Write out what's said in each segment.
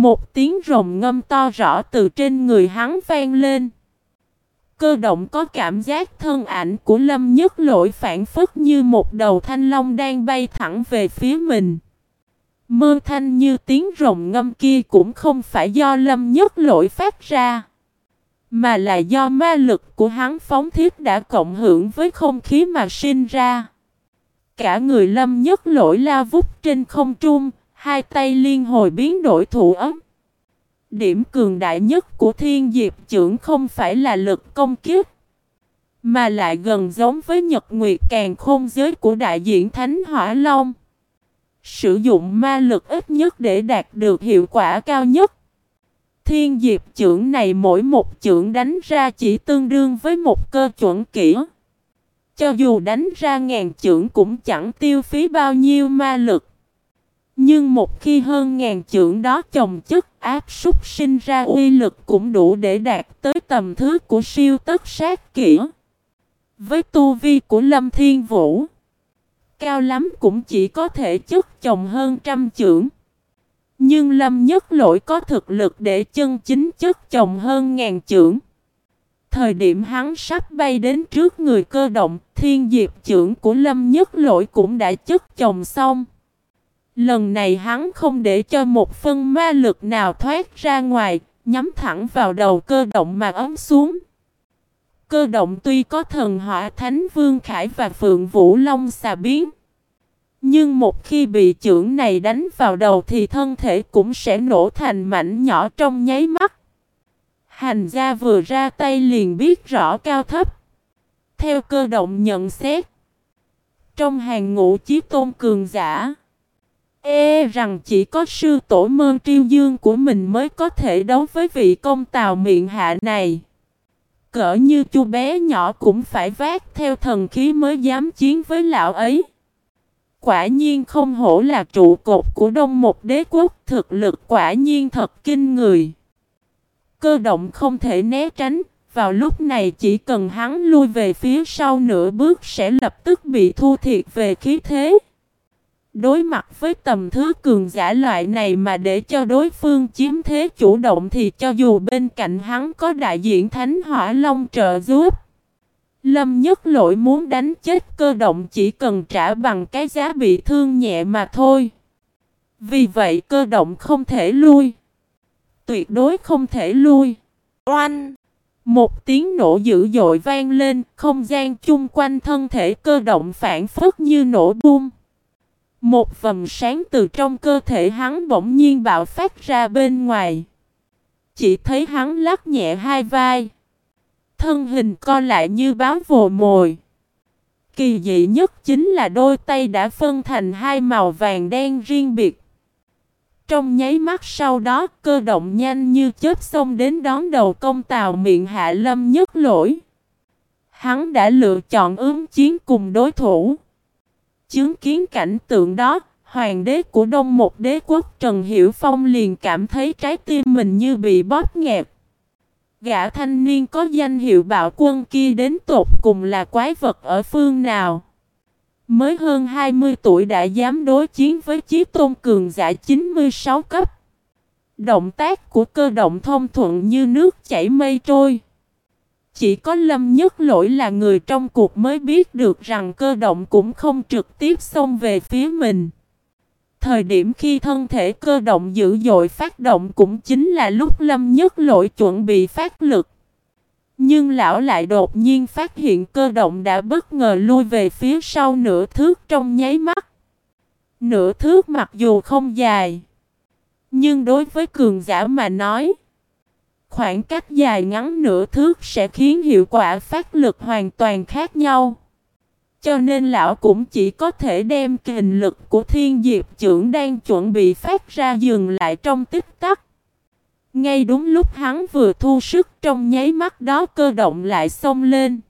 Một tiếng rồng ngâm to rõ từ trên người hắn vang lên. Cơ động có cảm giác thân ảnh của Lâm Nhất Lỗi phản phất như một đầu thanh long đang bay thẳng về phía mình. Mơ thanh như tiếng rồng ngâm kia cũng không phải do Lâm Nhất Lỗi phát ra. Mà là do ma lực của hắn phóng thiết đã cộng hưởng với không khí mà sinh ra. Cả người Lâm Nhất Lỗi la vút trên không trung, hai tay liên hồi biến đổi thủ ấm. Điểm cường đại nhất của thiên diệp trưởng không phải là lực công kiếp, mà lại gần giống với nhật nguyệt càng khôn giới của đại diện Thánh Hỏa Long. Sử dụng ma lực ít nhất để đạt được hiệu quả cao nhất. Thiên diệp trưởng này mỗi một trưởng đánh ra chỉ tương đương với một cơ chuẩn kỹ. Cho dù đánh ra ngàn trưởng cũng chẳng tiêu phí bao nhiêu ma lực. Nhưng một khi hơn ngàn trưởng đó chồng chất áp súc sinh ra uy lực cũng đủ để đạt tới tầm thứ của siêu tất sát kỹ. Với tu vi của Lâm Thiên Vũ, cao lắm cũng chỉ có thể chất chồng hơn trăm trưởng. Nhưng Lâm Nhất Lỗi có thực lực để chân chính chất chồng hơn ngàn trưởng. Thời điểm hắn sắp bay đến trước người cơ động, thiên diệp trưởng của Lâm Nhất Lỗi cũng đã chất chồng xong. Lần này hắn không để cho một phân ma lực nào thoát ra ngoài, nhắm thẳng vào đầu cơ động mà ấm xuống. Cơ động tuy có thần hỏa Thánh Vương Khải và Phượng Vũ Long xà biến. Nhưng một khi bị trưởng này đánh vào đầu thì thân thể cũng sẽ nổ thành mảnh nhỏ trong nháy mắt. Hành gia vừa ra tay liền biết rõ cao thấp. Theo cơ động nhận xét. Trong hàng ngũ chí tôn cường giả. E rằng chỉ có sư tổ mơn triêu dương của mình mới có thể đấu với vị công tào miệng hạ này. Cỡ như chu bé nhỏ cũng phải vác theo thần khí mới dám chiến với lão ấy. Quả nhiên không hổ là trụ cột của đông một đế quốc thực lực quả nhiên thật kinh người. Cơ động không thể né tránh, vào lúc này chỉ cần hắn lui về phía sau nửa bước sẽ lập tức bị thu thiệt về khí thế. Đối mặt với tầm thứ cường giả loại này mà để cho đối phương chiếm thế chủ động thì cho dù bên cạnh hắn có đại diện Thánh Hỏa Long trợ giúp. Lâm nhất lỗi muốn đánh chết cơ động chỉ cần trả bằng cái giá bị thương nhẹ mà thôi. Vì vậy cơ động không thể lui. Tuyệt đối không thể lui. Oanh! Một tiếng nổ dữ dội vang lên, không gian chung quanh thân thể cơ động phản phất như nổ bung. Một vầng sáng từ trong cơ thể hắn bỗng nhiên bạo phát ra bên ngoài. Chỉ thấy hắn lắc nhẹ hai vai. Thân hình co lại như báo vồ mồi. Kỳ dị nhất chính là đôi tay đã phân thành hai màu vàng đen riêng biệt. Trong nháy mắt sau đó, cơ động nhanh như chớp xông đến đón đầu công tàu miệng hạ lâm nhất lỗi. Hắn đã lựa chọn ứng chiến cùng đối thủ. Chứng kiến cảnh tượng đó, hoàng đế của đông một đế quốc Trần Hiểu Phong liền cảm thấy trái tim mình như bị bóp nghẹt. Gã thanh niên có danh hiệu bạo quân kia đến tột cùng là quái vật ở phương nào. Mới hơn 20 tuổi đã dám đối chiến với chí tôn cường giả 96 cấp. Động tác của cơ động thông thuận như nước chảy mây trôi. Chỉ có Lâm Nhất Lỗi là người trong cuộc mới biết được rằng cơ động cũng không trực tiếp xông về phía mình. Thời điểm khi thân thể cơ động dữ dội phát động cũng chính là lúc Lâm Nhất Lỗi chuẩn bị phát lực. Nhưng lão lại đột nhiên phát hiện cơ động đã bất ngờ lui về phía sau nửa thước trong nháy mắt. Nửa thước mặc dù không dài. Nhưng đối với cường giả mà nói. Khoảng cách dài ngắn nửa thước sẽ khiến hiệu quả phát lực hoàn toàn khác nhau. Cho nên lão cũng chỉ có thể đem kình lực của thiên diệp trưởng đang chuẩn bị phát ra dừng lại trong tích tắc. Ngay đúng lúc hắn vừa thu sức trong nháy mắt đó cơ động lại xông lên.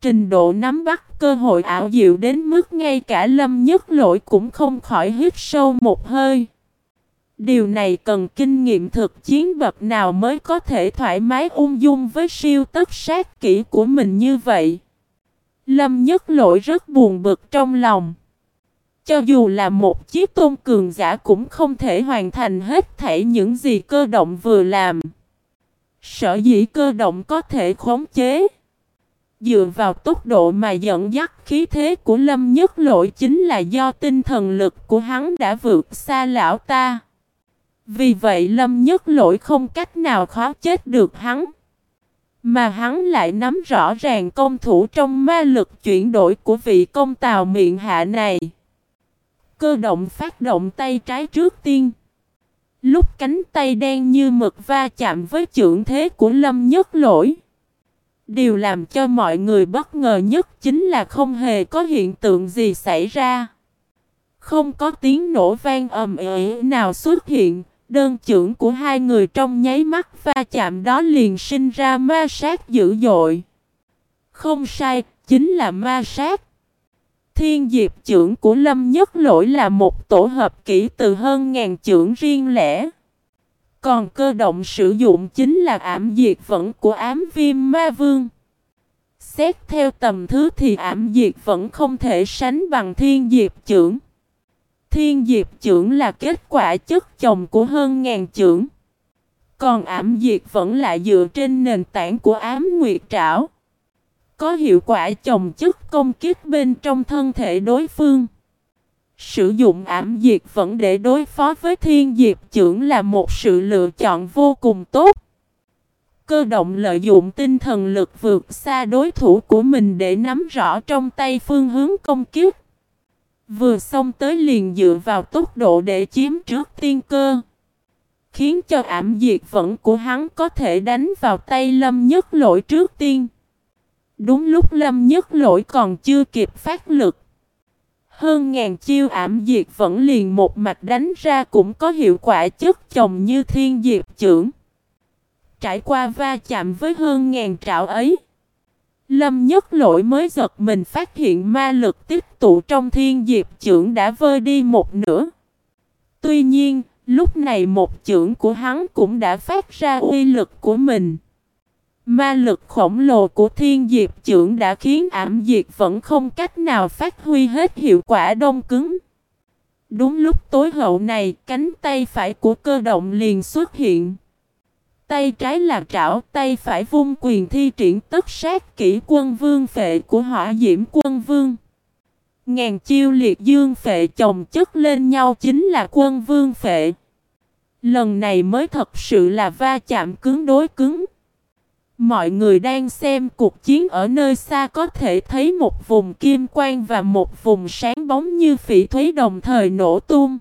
Trình độ nắm bắt cơ hội ảo diệu đến mức ngay cả lâm nhất lỗi cũng không khỏi hít sâu một hơi. Điều này cần kinh nghiệm thực chiến bậc nào mới có thể thoải mái ung dung với siêu tất sát kỹ của mình như vậy. Lâm nhất lỗi rất buồn bực trong lòng. Cho dù là một chiếc tôn cường giả cũng không thể hoàn thành hết thảy những gì cơ động vừa làm. Sở dĩ cơ động có thể khống chế. Dựa vào tốc độ mà dẫn dắt khí thế của Lâm Nhất Lỗi chính là do tinh thần lực của hắn đã vượt xa lão ta. Vì vậy Lâm Nhất Lỗi không cách nào khó chết được hắn. Mà hắn lại nắm rõ ràng công thủ trong ma lực chuyển đổi của vị công tào miệng hạ này. Cơ động phát động tay trái trước tiên. Lúc cánh tay đen như mực va chạm với trưởng thế của Lâm Nhất Lỗi. Điều làm cho mọi người bất ngờ nhất chính là không hề có hiện tượng gì xảy ra. Không có tiếng nổ vang ầm ĩ nào xuất hiện, đơn trưởng của hai người trong nháy mắt va chạm đó liền sinh ra ma sát dữ dội. Không sai, chính là ma sát. Thiên diệp trưởng của Lâm Nhất Lỗi là một tổ hợp kỹ từ hơn ngàn trưởng riêng lẻ. Còn cơ động sử dụng chính là ảm diệt vẫn của ám viêm ma vương. Xét theo tầm thứ thì ảm diệt vẫn không thể sánh bằng thiên diệp trưởng. Thiên diệp trưởng là kết quả chất chồng của hơn ngàn trưởng. Còn ảm diệt vẫn là dựa trên nền tảng của ám nguyệt trảo. Có hiệu quả chồng chất công kích bên trong thân thể đối phương. Sử dụng ảm diệt vẫn để đối phó với thiên diệp trưởng là một sự lựa chọn vô cùng tốt. Cơ động lợi dụng tinh thần lực vượt xa đối thủ của mình để nắm rõ trong tay phương hướng công kiếp. Vừa xong tới liền dựa vào tốc độ để chiếm trước tiên cơ. Khiến cho ảm diệt vẫn của hắn có thể đánh vào tay lâm nhất lỗi trước tiên. Đúng lúc lâm nhất lỗi còn chưa kịp phát lực. Hơn ngàn chiêu ảm diệt vẫn liền một mạch đánh ra cũng có hiệu quả chất chồng như thiên diệp trưởng. Trải qua va chạm với hơn ngàn trạo ấy. Lâm nhất lỗi mới giật mình phát hiện ma lực tích tụ trong thiên diệp trưởng đã vơi đi một nửa. Tuy nhiên, lúc này một trưởng của hắn cũng đã phát ra uy lực của mình. Ma lực khổng lồ của thiên diệp trưởng đã khiến ảm diệt vẫn không cách nào phát huy hết hiệu quả đông cứng. Đúng lúc tối hậu này, cánh tay phải của cơ động liền xuất hiện. Tay trái là trảo, tay phải vung quyền thi triển tất sát kỹ quân vương phệ của hỏa diễm quân vương. Ngàn chiêu liệt dương phệ chồng chất lên nhau chính là quân vương phệ. Lần này mới thật sự là va chạm cứng đối cứng. Mọi người đang xem cuộc chiến ở nơi xa có thể thấy một vùng kim quang và một vùng sáng bóng như phỉ thúy đồng thời nổ tung.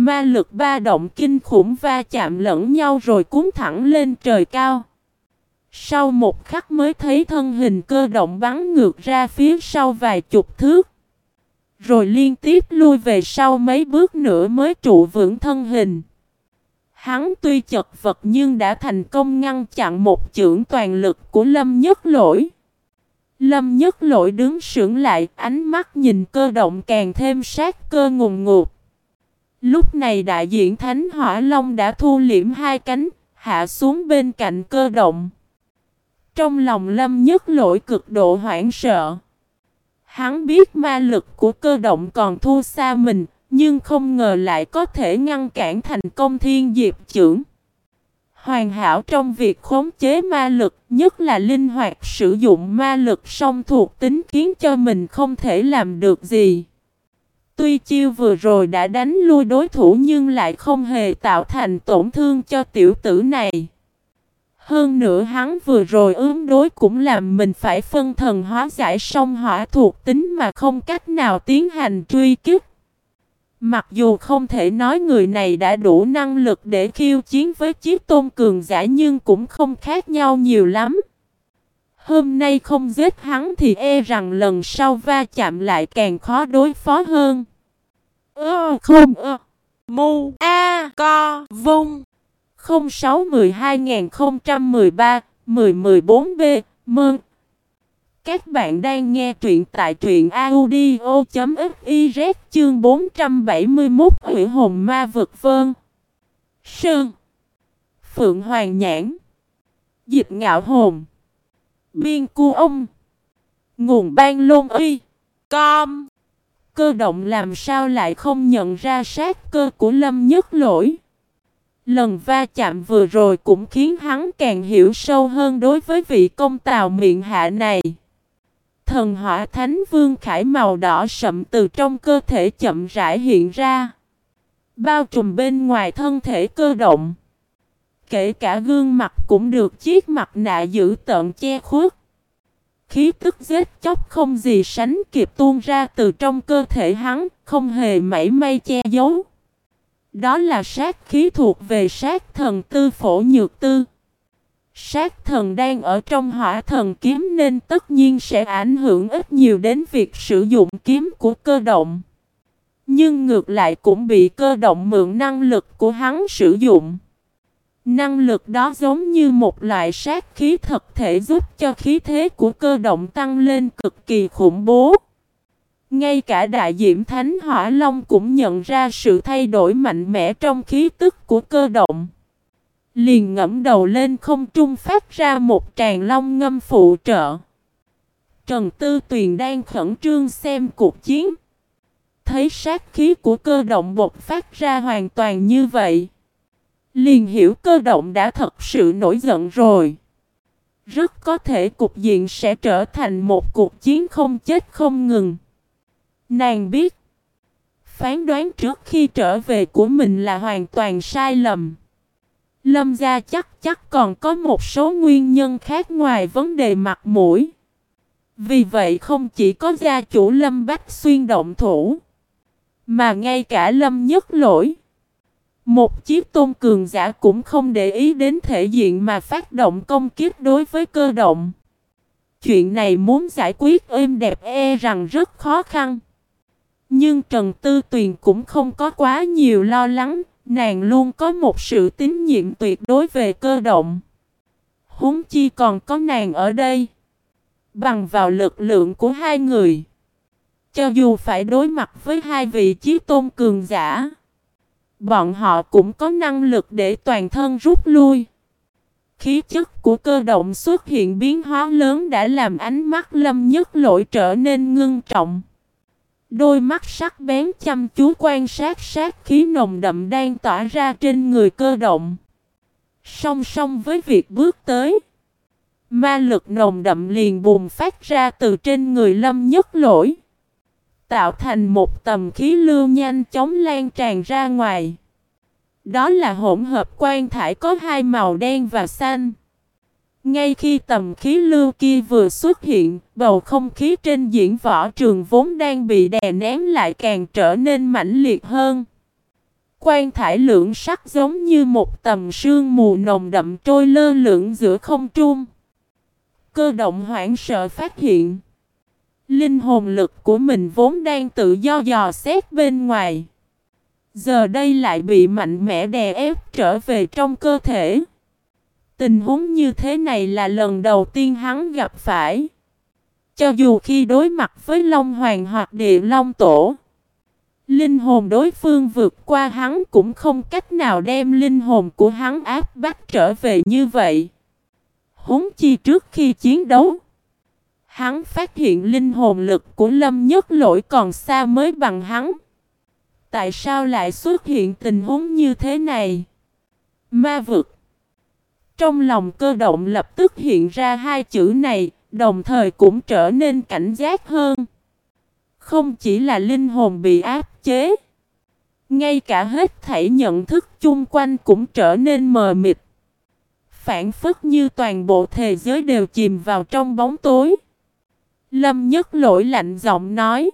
Ma lực ba động kinh khủng va chạm lẫn nhau rồi cuốn thẳng lên trời cao. Sau một khắc mới thấy thân hình cơ động bắn ngược ra phía sau vài chục thước. Rồi liên tiếp lui về sau mấy bước nữa mới trụ vững thân hình. Hắn tuy chật vật nhưng đã thành công ngăn chặn một chưởng toàn lực của Lâm Nhất Lỗi. Lâm Nhất Lỗi đứng sững lại, ánh mắt nhìn cơ động càng thêm sát cơ ngùng ngụt. Lúc này đại diện Thánh Hỏa Long đã thu liễm hai cánh, hạ xuống bên cạnh cơ động. Trong lòng Lâm Nhất Lỗi cực độ hoảng sợ. Hắn biết ma lực của cơ động còn thua xa mình, nhưng không ngờ lại có thể ngăn cản thành công thiên diệp trưởng. Hoàn hảo trong việc khống chế ma lực, nhất là linh hoạt sử dụng ma lực song thuộc tính khiến cho mình không thể làm được gì. Tuy chiêu vừa rồi đã đánh lui đối thủ nhưng lại không hề tạo thành tổn thương cho tiểu tử này. Hơn nữa hắn vừa rồi ứng đối cũng làm mình phải phân thần hóa giải song hỏa thuộc tính mà không cách nào tiến hành truy kích. Mặc dù không thể nói người này đã đủ năng lực để khiêu chiến với chiếc tôn cường giả nhưng cũng không khác nhau nhiều lắm. Hôm nay không giết hắn thì e rằng lần sau va chạm lại càng khó đối phó hơn. Ơ, không, ơ. Mu, A, Co, Vung 06 12 1013 1014 B, Mơn các bạn đang nghe truyện tại truyện audio.fiz chương 471 Hủy hồn ma vực vơn. Sơn. Phượng Hoàng Nhãn. Dịch ngạo hồn. Biên cu ông. Nguồn ban lôn uy. Com. cơ động làm sao lại không nhận ra sát cơ của Lâm Nhất Lỗi. Lần va chạm vừa rồi cũng khiến hắn càng hiểu sâu hơn đối với vị công tào miệng hạ này. Thần hỏa thánh vương khải màu đỏ sậm từ trong cơ thể chậm rãi hiện ra. Bao trùm bên ngoài thân thể cơ động. Kể cả gương mặt cũng được chiếc mặt nạ giữ tợn che khuất. Khí tức giết chóc không gì sánh kịp tuôn ra từ trong cơ thể hắn, không hề mảy may che giấu. Đó là sát khí thuộc về sát thần tư phổ nhược tư. Sát thần đang ở trong hỏa thần kiếm nên tất nhiên sẽ ảnh hưởng ít nhiều đến việc sử dụng kiếm của cơ động. Nhưng ngược lại cũng bị cơ động mượn năng lực của hắn sử dụng. Năng lực đó giống như một loại sát khí thật thể giúp cho khí thế của cơ động tăng lên cực kỳ khủng bố. Ngay cả đại diễm Thánh Hỏa Long cũng nhận ra sự thay đổi mạnh mẽ trong khí tức của cơ động. Liền ngẫm đầu lên không trung phát ra một tràng long ngâm phụ trợ. Trần Tư Tuyền đang khẩn trương xem cuộc chiến. Thấy sát khí của cơ động bột phát ra hoàn toàn như vậy. Liền hiểu cơ động đã thật sự nổi giận rồi. Rất có thể cục diện sẽ trở thành một cuộc chiến không chết không ngừng. Nàng biết, phán đoán trước khi trở về của mình là hoàn toàn sai lầm. Lâm gia chắc chắc còn có một số nguyên nhân khác ngoài vấn đề mặt mũi. Vì vậy không chỉ có gia chủ Lâm Bách Xuyên động thủ, mà ngay cả Lâm Nhất Lỗi. Một chiếc tôn cường giả cũng không để ý đến thể diện mà phát động công kiếp đối với cơ động. Chuyện này muốn giải quyết êm đẹp e rằng rất khó khăn. Nhưng Trần Tư Tuyền cũng không có quá nhiều lo lắng, nàng luôn có một sự tín nhiệm tuyệt đối về cơ động. Húng chi còn có nàng ở đây. Bằng vào lực lượng của hai người. Cho dù phải đối mặt với hai vị chí tôn cường giả. Bọn họ cũng có năng lực để toàn thân rút lui. Khí chất của cơ động xuất hiện biến hóa lớn đã làm ánh mắt lâm nhất lỗi trở nên ngưng trọng. Đôi mắt sắc bén chăm chú quan sát sát khí nồng đậm đang tỏa ra trên người cơ động. Song song với việc bước tới. Ma lực nồng đậm liền bùng phát ra từ trên người lâm nhất lỗi. Tạo thành một tầm khí lưu nhanh chóng lan tràn ra ngoài. Đó là hỗn hợp quan thải có hai màu đen và xanh. Ngay khi tầm khí lưu kia vừa xuất hiện, bầu không khí trên diễn võ trường vốn đang bị đè nén lại càng trở nên mãnh liệt hơn. Quan thải lượng sắc giống như một tầm sương mù nồng đậm trôi lơ lửng giữa không trung. Cơ động hoảng sợ phát hiện. Linh hồn lực của mình vốn đang tự do dò xét bên ngoài. Giờ đây lại bị mạnh mẽ đè ép trở về trong cơ thể. Tình huống như thế này là lần đầu tiên hắn gặp phải. Cho dù khi đối mặt với Long Hoàng hoặc Địa Long Tổ, linh hồn đối phương vượt qua hắn cũng không cách nào đem linh hồn của hắn áp bắt trở về như vậy. Huống chi trước khi chiến đấu, hắn phát hiện linh hồn lực của Lâm Nhất Lỗi còn xa mới bằng hắn. Tại sao lại xuất hiện tình huống như thế này? Ma vực trong lòng cơ động lập tức hiện ra hai chữ này, đồng thời cũng trở nên cảnh giác hơn. Không chỉ là linh hồn bị áp chế, ngay cả hết thảy nhận thức chung quanh cũng trở nên mờ mịt. Phản phất như toàn bộ thế giới đều chìm vào trong bóng tối. Lâm nhất lỗi lạnh giọng nói.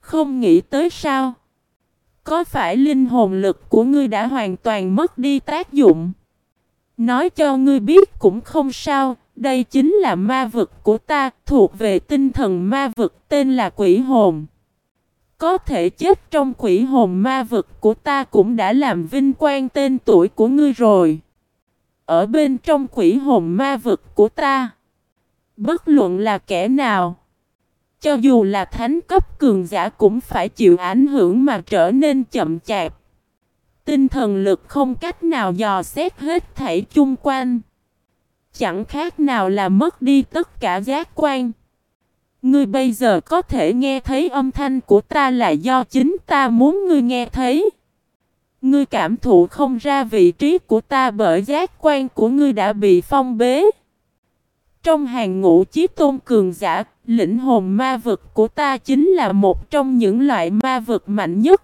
Không nghĩ tới sao? Có phải linh hồn lực của ngươi đã hoàn toàn mất đi tác dụng? Nói cho ngươi biết cũng không sao, đây chính là ma vực của ta, thuộc về tinh thần ma vực tên là quỷ hồn. Có thể chết trong quỷ hồn ma vực của ta cũng đã làm vinh quang tên tuổi của ngươi rồi. Ở bên trong quỷ hồn ma vực của ta, bất luận là kẻ nào, cho dù là thánh cấp cường giả cũng phải chịu ảnh hưởng mà trở nên chậm chạp. Tinh thần lực không cách nào dò xét hết thảy chung quanh. Chẳng khác nào là mất đi tất cả giác quan. Ngươi bây giờ có thể nghe thấy âm thanh của ta là do chính ta muốn ngươi nghe thấy. Ngươi cảm thụ không ra vị trí của ta bởi giác quan của ngươi đã bị phong bế. Trong hàng ngũ chí tôn cường giả, lĩnh hồn ma vực của ta chính là một trong những loại ma vực mạnh nhất.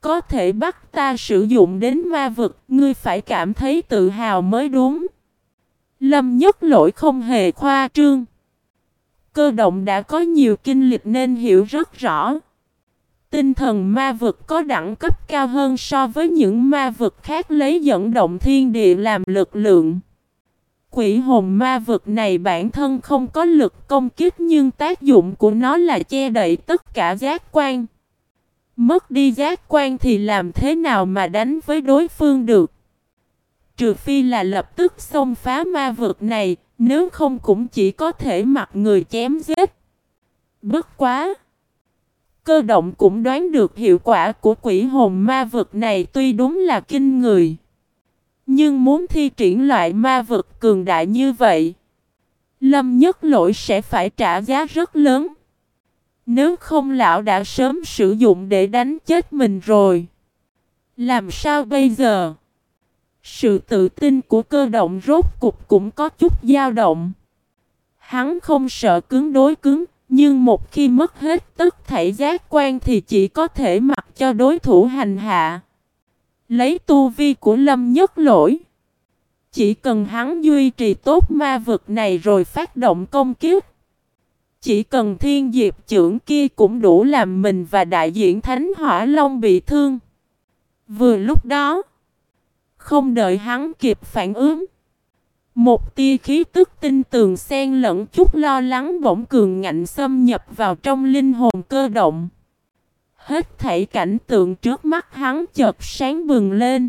Có thể bắt ta sử dụng đến ma vực, ngươi phải cảm thấy tự hào mới đúng. Lâm nhất lỗi không hề khoa trương. Cơ động đã có nhiều kinh lịch nên hiểu rất rõ. Tinh thần ma vực có đẳng cấp cao hơn so với những ma vực khác lấy dẫn động thiên địa làm lực lượng. Quỷ hồn ma vực này bản thân không có lực công kích nhưng tác dụng của nó là che đậy tất cả giác quan. Mất đi giác quan thì làm thế nào mà đánh với đối phương được? Trừ phi là lập tức xông phá ma vực này, nếu không cũng chỉ có thể mặc người chém giết. Bất quá! Cơ động cũng đoán được hiệu quả của quỷ hồn ma vực này tuy đúng là kinh người. Nhưng muốn thi triển loại ma vực cường đại như vậy, Lâm nhất lỗi sẽ phải trả giá rất lớn. Nếu không lão đã sớm sử dụng để đánh chết mình rồi. Làm sao bây giờ? Sự tự tin của cơ động rốt cục cũng có chút dao động. Hắn không sợ cứng đối cứng, nhưng một khi mất hết tất thảy giác quan thì chỉ có thể mặc cho đối thủ hành hạ. Lấy tu vi của Lâm Nhất Lỗi. Chỉ cần hắn duy trì tốt ma vực này rồi phát động công kiếp. Chỉ cần thiên diệp trưởng kia cũng đủ làm mình và đại diện Thánh Hỏa Long bị thương. Vừa lúc đó, không đợi hắn kịp phản ứng. Một tia khí tức tinh tường xen lẫn chút lo lắng bỗng cường ngạnh xâm nhập vào trong linh hồn cơ động. Hết thảy cảnh tượng trước mắt hắn chợt sáng bừng lên.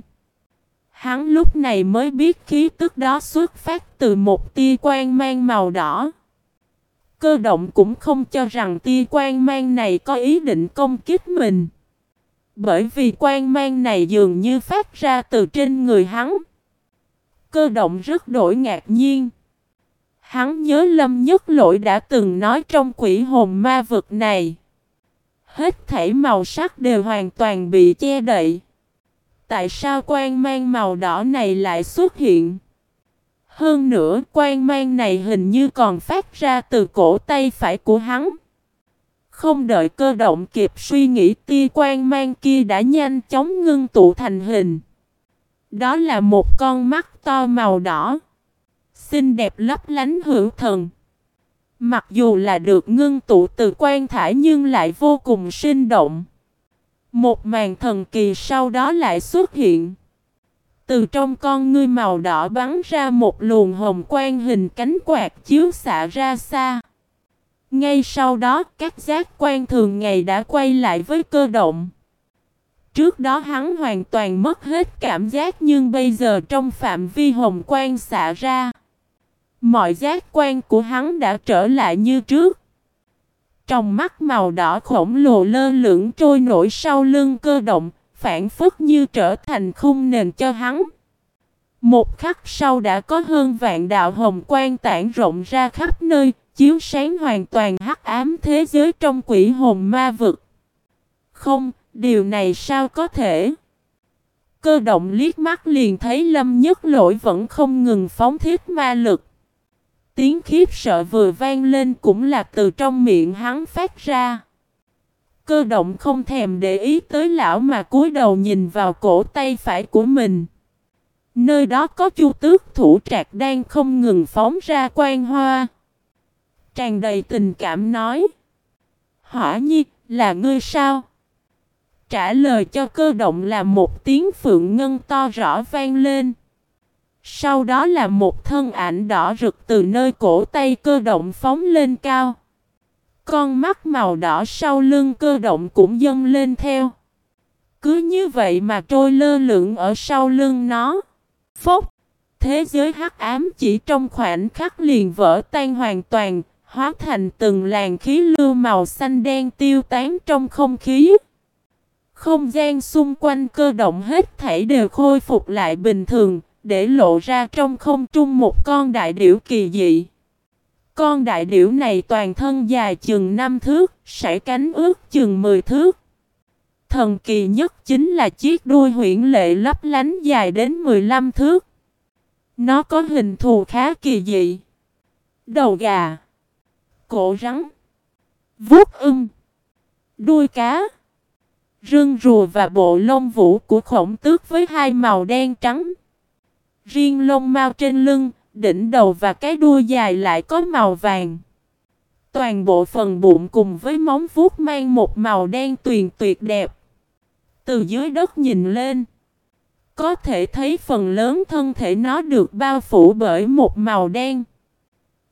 Hắn lúc này mới biết khí tức đó xuất phát từ một tia quang mang màu đỏ. Cơ động cũng không cho rằng tia quang mang này có ý định công kích mình. Bởi vì quang mang này dường như phát ra từ trên người hắn. Cơ động rất đổi ngạc nhiên. Hắn nhớ Lâm Nhất Lỗi đã từng nói trong quỷ hồn ma vực này. Hết thảy màu sắc đều hoàn toàn bị che đậy. Tại sao quang mang màu đỏ này lại xuất hiện? Hơn nữa, quang mang này hình như còn phát ra từ cổ tay phải của hắn. Không đợi cơ động kịp suy nghĩ, tia quang mang kia đã nhanh chóng ngưng tụ thành hình. Đó là một con mắt to màu đỏ. Xinh đẹp lấp lánh hữu thần. Mặc dù là được ngưng tụ từ quan thải nhưng lại vô cùng sinh động. Một màn thần kỳ sau đó lại xuất hiện. Từ trong con ngươi màu đỏ bắn ra một luồng hồng quang hình cánh quạt chiếu xạ ra xa. Ngay sau đó, các giác quan thường ngày đã quay lại với cơ động. Trước đó hắn hoàn toàn mất hết cảm giác nhưng bây giờ trong phạm vi hồng quang xạ ra. Mọi giác quan của hắn đã trở lại như trước. Trong mắt màu đỏ khổng lồ lơ lửng trôi nổi sau lưng cơ động, phản phất như trở thành khung nền cho hắn. Một khắc sau đã có hơn vạn đạo hồng quang tản rộng ra khắp nơi, chiếu sáng hoàn toàn hắc ám thế giới trong quỷ hồn ma vực. Không, điều này sao có thể? Cơ động liếc mắt liền thấy lâm nhất lỗi vẫn không ngừng phóng thiết ma lực. Tiếng khiếp sợ vừa vang lên cũng là từ trong miệng hắn phát ra. Cơ động không thèm để ý tới lão mà cúi đầu nhìn vào cổ tay phải của mình. Nơi đó có chu tước thủ trạc đang không ngừng phóng ra quan hoa. Tràn đầy tình cảm nói. Hỏa nhi, là ngươi sao? Trả lời cho cơ động là một tiếng phượng ngân to rõ vang lên. Sau đó là một thân ảnh đỏ rực từ nơi cổ tay cơ động phóng lên cao. Con mắt màu đỏ sau lưng cơ động cũng dâng lên theo. Cứ như vậy mà trôi lơ lửng ở sau lưng nó. Phốc! Thế giới hắc ám chỉ trong khoảnh khắc liền vỡ tan hoàn toàn, hóa thành từng làn khí lưu màu xanh đen tiêu tán trong không khí. Không gian xung quanh cơ động hết thảy đều khôi phục lại bình thường, để lộ ra trong không trung một con đại điểu kỳ dị. Con đại điểu này toàn thân dài chừng 5 thước, sải cánh ước chừng 10 thước. Thần kỳ nhất chính là chiếc đuôi huyển lệ lấp lánh dài đến 15 thước. Nó có hình thù khá kỳ dị. Đầu gà, cổ rắn, vuốt ưng, đuôi cá, rương rùa và bộ lông vũ của khổng tước với hai màu đen trắng. Riêng lông mao trên lưng, đỉnh đầu và cái đuôi dài lại có màu vàng. Toàn bộ phần bụng cùng với móng vuốt mang một màu đen tuyền tuyệt đẹp. Từ dưới đất nhìn lên, có thể thấy phần lớn thân thể nó được bao phủ bởi một màu đen.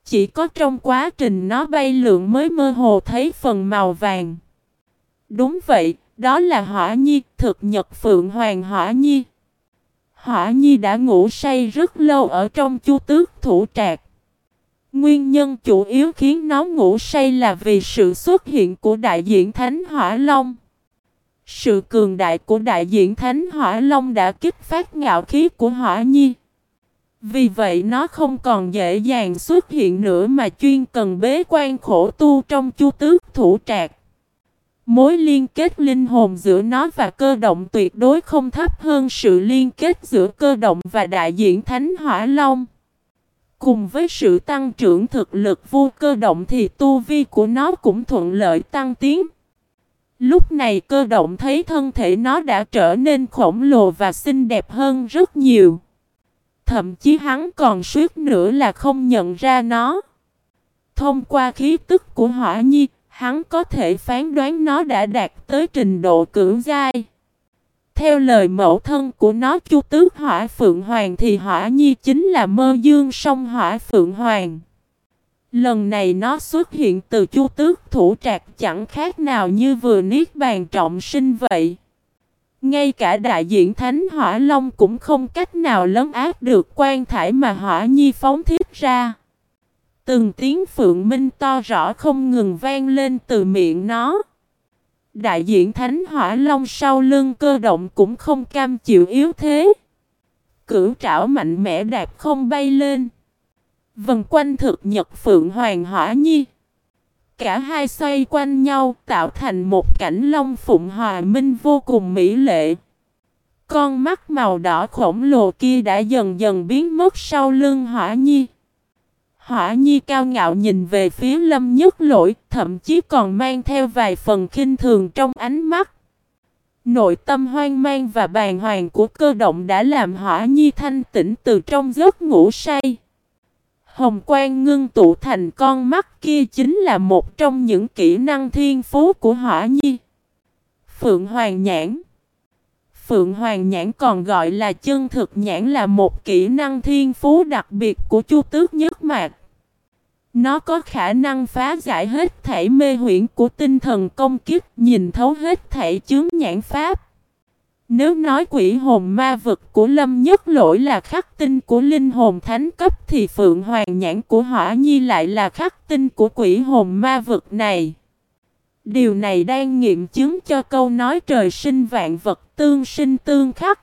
Chỉ có trong quá trình nó bay lượn mới mơ hồ thấy phần màu vàng. Đúng vậy, đó là hỏa nhi, thực nhật phượng hoàng hỏa nhi. Hỏa nhi đã ngủ say rất lâu ở trong chu tước thủ trạc. Nguyên nhân chủ yếu khiến nó ngủ say là vì sự xuất hiện của đại diện Thánh Hỏa Long. Sự cường đại của đại diện Thánh Hỏa Long đã kích phát ngạo khí của Hỏa Nhi. Vì vậy nó không còn dễ dàng xuất hiện nữa mà chuyên cần bế quan khổ tu trong chu tước thủ trạc. Mối liên kết linh hồn giữa nó và cơ động tuyệt đối không thấp hơn sự liên kết giữa cơ động và đại diện Thánh Hỏa Long. Cùng với sự tăng trưởng thực lực vô cơ động thì tu vi của nó cũng thuận lợi tăng tiến. Lúc này cơ động thấy thân thể nó đã trở nên khổng lồ và xinh đẹp hơn rất nhiều. Thậm chí hắn còn suýt nữa là không nhận ra nó. Thông qua khí tức của hỏa nhi, hắn có thể phán đoán nó đã đạt tới trình độ cưỡng giai. Theo lời mẫu thân của nó, chu tước hỏa phượng hoàng thì hỏa nhi chính là mơ dương sông hỏa phượng hoàng. Lần này nó xuất hiện từ chu tước thủ trạc chẳng khác nào như vừa niết bàn trọng sinh vậy. Ngay cả đại diện Thánh Hỏa Long cũng không cách nào lấn át được quan thải mà Hỏa Nhi phóng thiết ra. Từng tiếng phượng minh to rõ không ngừng vang lên từ miệng nó. Đại diện Thánh Hỏa Long sau lưng cơ động cũng không cam chịu yếu thế. Cửu trảo mạnh mẽ đạp không bay lên. Vần quanh thực nhật phượng hoàng hỏa nhi. Cả hai xoay quanh nhau tạo thành một cảnh long phụng hòa minh vô cùng mỹ lệ. Con mắt màu đỏ khổng lồ kia đã dần dần biến mất sau lưng hỏa nhi. Hỏa nhi cao ngạo nhìn về phía lâm nhất lỗi, thậm chí còn mang theo vài phần khinh thường trong ánh mắt. Nội tâm hoang mang và bàng hoàng của cơ động đã làm hỏa nhi thanh tĩnh từ trong giấc ngủ say. Hồng quang ngưng tụ thành con mắt kia chính là một trong những kỹ năng thiên phú của hỏa nhi. Phượng Hoàng Nhãn Phượng Hoàng Nhãn còn gọi là chân thực nhãn là một kỹ năng thiên phú đặc biệt của Chu Tước Nhất Mạc. Nó có khả năng phá giải hết thể mê huyễn của tinh thần công kiếp, nhìn thấu hết thể chướng nhãn pháp. Nếu nói quỷ hồn ma vực của Lâm Nhất Lỗi là khắc tinh của linh hồn thánh cấp thì Phượng Hoàng Nhãn của Hỏa Nhi lại là khắc tinh của quỷ hồn ma vực này. Điều này đang nghiệm chứng cho câu nói trời sinh vạn vật tương sinh tương khắc.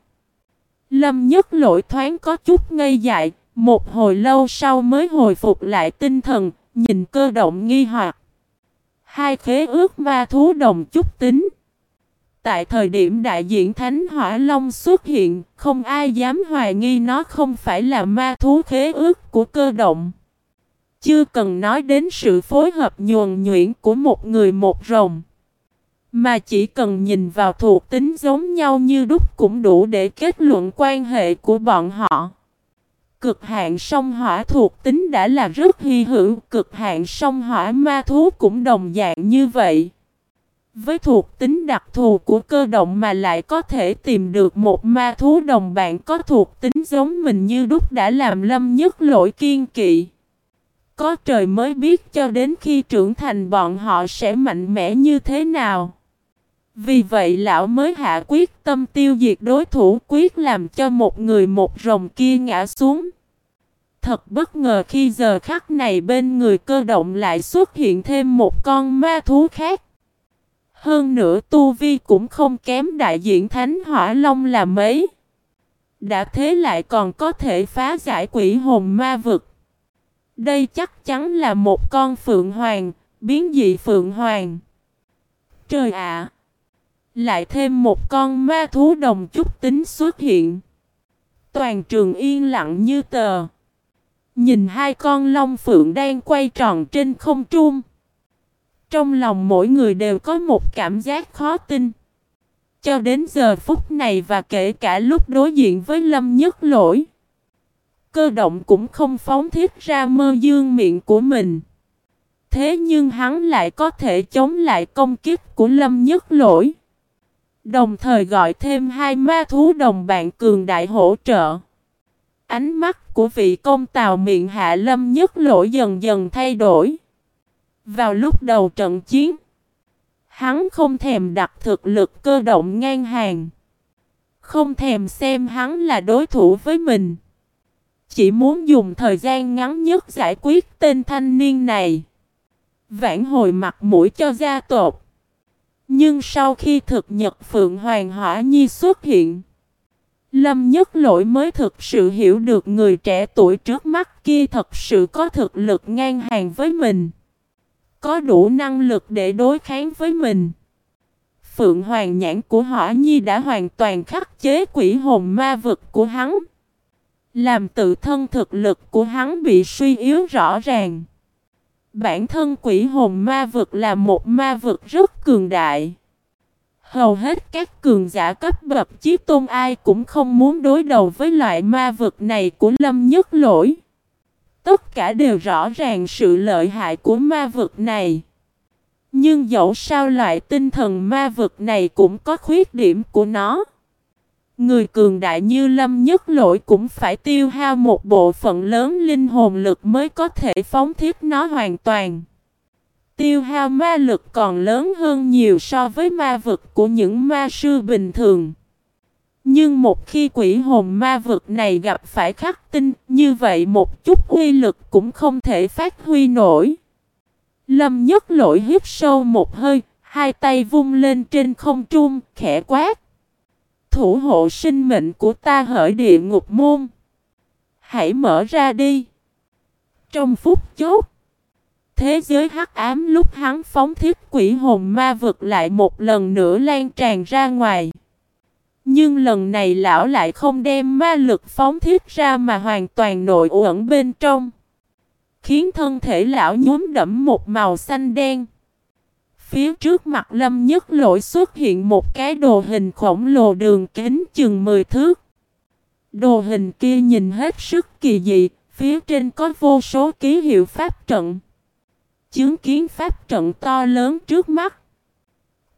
Lâm Nhất Lỗi thoáng có chút ngây dại, một hồi lâu sau mới hồi phục lại tinh thần, nhìn cơ động nghi hoặc. Hai khế ước ma thú đồng chút tính. Tại thời điểm đại diện Thánh Hỏa Long xuất hiện, không ai dám hoài nghi nó không phải là ma thú khế ước của cơ động. Chưa cần nói đến sự phối hợp nhuần nhuyễn của một người một rồng. Mà chỉ cần nhìn vào thuộc tính giống nhau như đúc cũng đủ để kết luận quan hệ của bọn họ. Cực hạn sông hỏa thuộc tính đã là rất hy hữu, cực hạn sông hỏa ma thú cũng đồng dạng như vậy. Với thuộc tính đặc thù của cơ động mà lại có thể tìm được một ma thú đồng bạn có thuộc tính giống mình như đúc đã làm lâm nhất lỗi kiên kỵ. Có trời mới biết cho đến khi trưởng thành bọn họ sẽ mạnh mẽ như thế nào. Vì vậy lão mới hạ quyết tâm tiêu diệt đối thủ, quyết làm cho một người một rồng kia ngã xuống. Thật bất ngờ khi giờ khắc này bên người cơ động lại xuất hiện thêm một con ma thú khác. Hơn nữa tu vi cũng không kém đại diện Thánh Hỏa Long là mấy. Đã thế lại còn có thể phá giải quỷ hồn ma vực. Đây chắc chắn là một con phượng hoàng, biến dị phượng hoàng. Trời ạ! Lại thêm một con ma thú đồng chút tính xuất hiện. Toàn trường yên lặng như tờ. Nhìn hai con long phượng đang quay tròn trên không trung. Trong lòng mỗi người đều có một cảm giác khó tin. Cho đến giờ phút này và kể cả lúc đối diện với Lâm Nhất Lỗi. Cơ động cũng không phóng thiết ra mơ dương miệng của mình. Thế nhưng hắn lại có thể chống lại công kích của Lâm Nhất Lỗi. Đồng thời gọi thêm hai ma thú đồng bạn cường đại hỗ trợ. Ánh mắt của vị công tào miệng hạ Lâm Nhất Lỗi dần dần thay đổi. Vào lúc đầu trận chiến, hắn không thèm đặt thực lực cơ động ngang hàng. Không thèm xem hắn là đối thủ với mình. Chỉ muốn dùng thời gian ngắn nhất giải quyết tên thanh niên này. Vãn hồi mặt mũi cho gia tộc. Nhưng sau khi thực nhật Phượng Hoàng Hỏa Nhi xuất hiện, Lâm Nhất Lỗi mới thực sự hiểu được người trẻ tuổi trước mắt kia thật sự có thực lực ngang hàng với mình. Có đủ năng lực để đối kháng với mình. Phượng Hoàng nhãn của Hỏa Nhi đã hoàn toàn khắc chế quỷ hồn ma vực của hắn. Làm tự thân thực lực của hắn bị suy yếu rõ ràng. Bản thân quỷ hồn ma vực là một ma vực rất cường đại. Hầu hết các cường giả cấp bậc chí tôn ai cũng không muốn đối đầu với loại ma vực này của Lâm Nhất Lỗi. Tất cả đều rõ ràng sự lợi hại của ma vực này. Nhưng dẫu sao loại tinh thần ma vực này cũng có khuyết điểm của nó. Người cường đại như lâm nhất lỗi cũng phải tiêu hao một bộ phận lớn linh hồn lực mới có thể phóng thiết nó hoàn toàn. Tiêu hao ma lực còn lớn hơn nhiều so với ma vực của những ma sư bình thường. Nhưng một khi quỷ hồn ma vực này gặp phải khắc tinh, như vậy một chút uy lực cũng không thể phát huy nổi. Lâm nhất lỗi hít sâu một hơi, hai tay vung lên trên không trung, khẽ quát thủ hộ sinh mệnh của ta hỡi địa ngục môn. Hãy mở ra đi. Trong phút chốt, thế giới hắc ám lúc hắn phóng thiết quỷ hồn ma vực lại một lần nữa lan tràn ra ngoài. Nhưng lần này lão lại không đem ma lực phóng thiết ra mà hoàn toàn nội ẩn bên trong. Khiến thân thể lão nhuốm đẫm một màu xanh đen. Phía trước mặt lâm nhất lỗi xuất hiện một cái đồ hình khổng lồ đường kính chừng 10 thước. Đồ hình kia nhìn hết sức kỳ dị, phía trên có vô số ký hiệu pháp trận. Chứng kiến pháp trận to lớn trước mắt.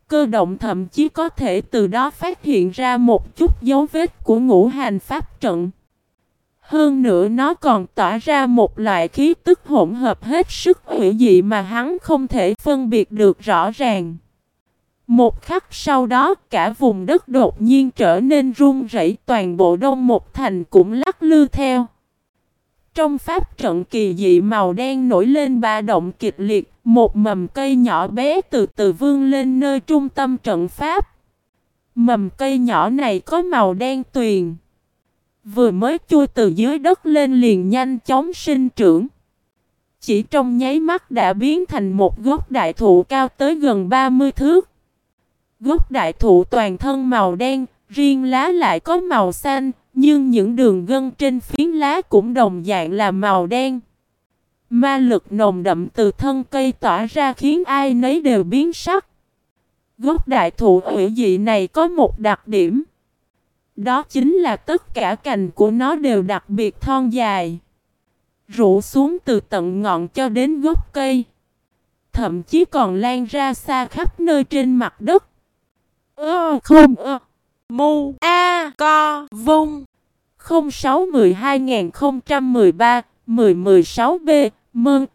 Cơ động thậm chí có thể từ đó phát hiện ra một chút dấu vết của ngũ hành pháp trận. Hơn nữa nó còn tỏa ra một loại khí tức hỗn hợp hết sức hữu dị mà hắn không thể phân biệt được rõ ràng. Một khắc sau đó cả vùng đất đột nhiên trở nên run rẩy toàn bộ đông một thành cũng lắc lư theo. Trong pháp trận kỳ dị màu đen nổi lên ba động kịch liệt, một mầm cây nhỏ bé từ từ vươn lên nơi trung tâm trận pháp. Mầm cây nhỏ này có màu đen tuyền. Vừa mới chui từ dưới đất lên liền nhanh chóng sinh trưởng. Chỉ trong nháy mắt đã biến thành một gốc đại thụ cao tới gần 30 thước. Gốc đại thụ toàn thân màu đen, riêng lá lại có màu xanh, nhưng những đường gân trên phiến lá cũng đồng dạng là màu đen. Ma lực nồng đậm từ thân cây tỏa ra khiến ai nấy đều biến sắc. Gốc đại thụ ủy dị này có một đặc điểm. Đó chính là tất cả cành của nó đều đặc biệt thon dài. Rụ xuống từ tận ngọn cho đến gốc cây. Thậm chí còn lan ra xa khắp nơi trên mặt đất. Ơ, không, ơ. Mu, A, Co, Vung 06 12 013 1016 B, Mơn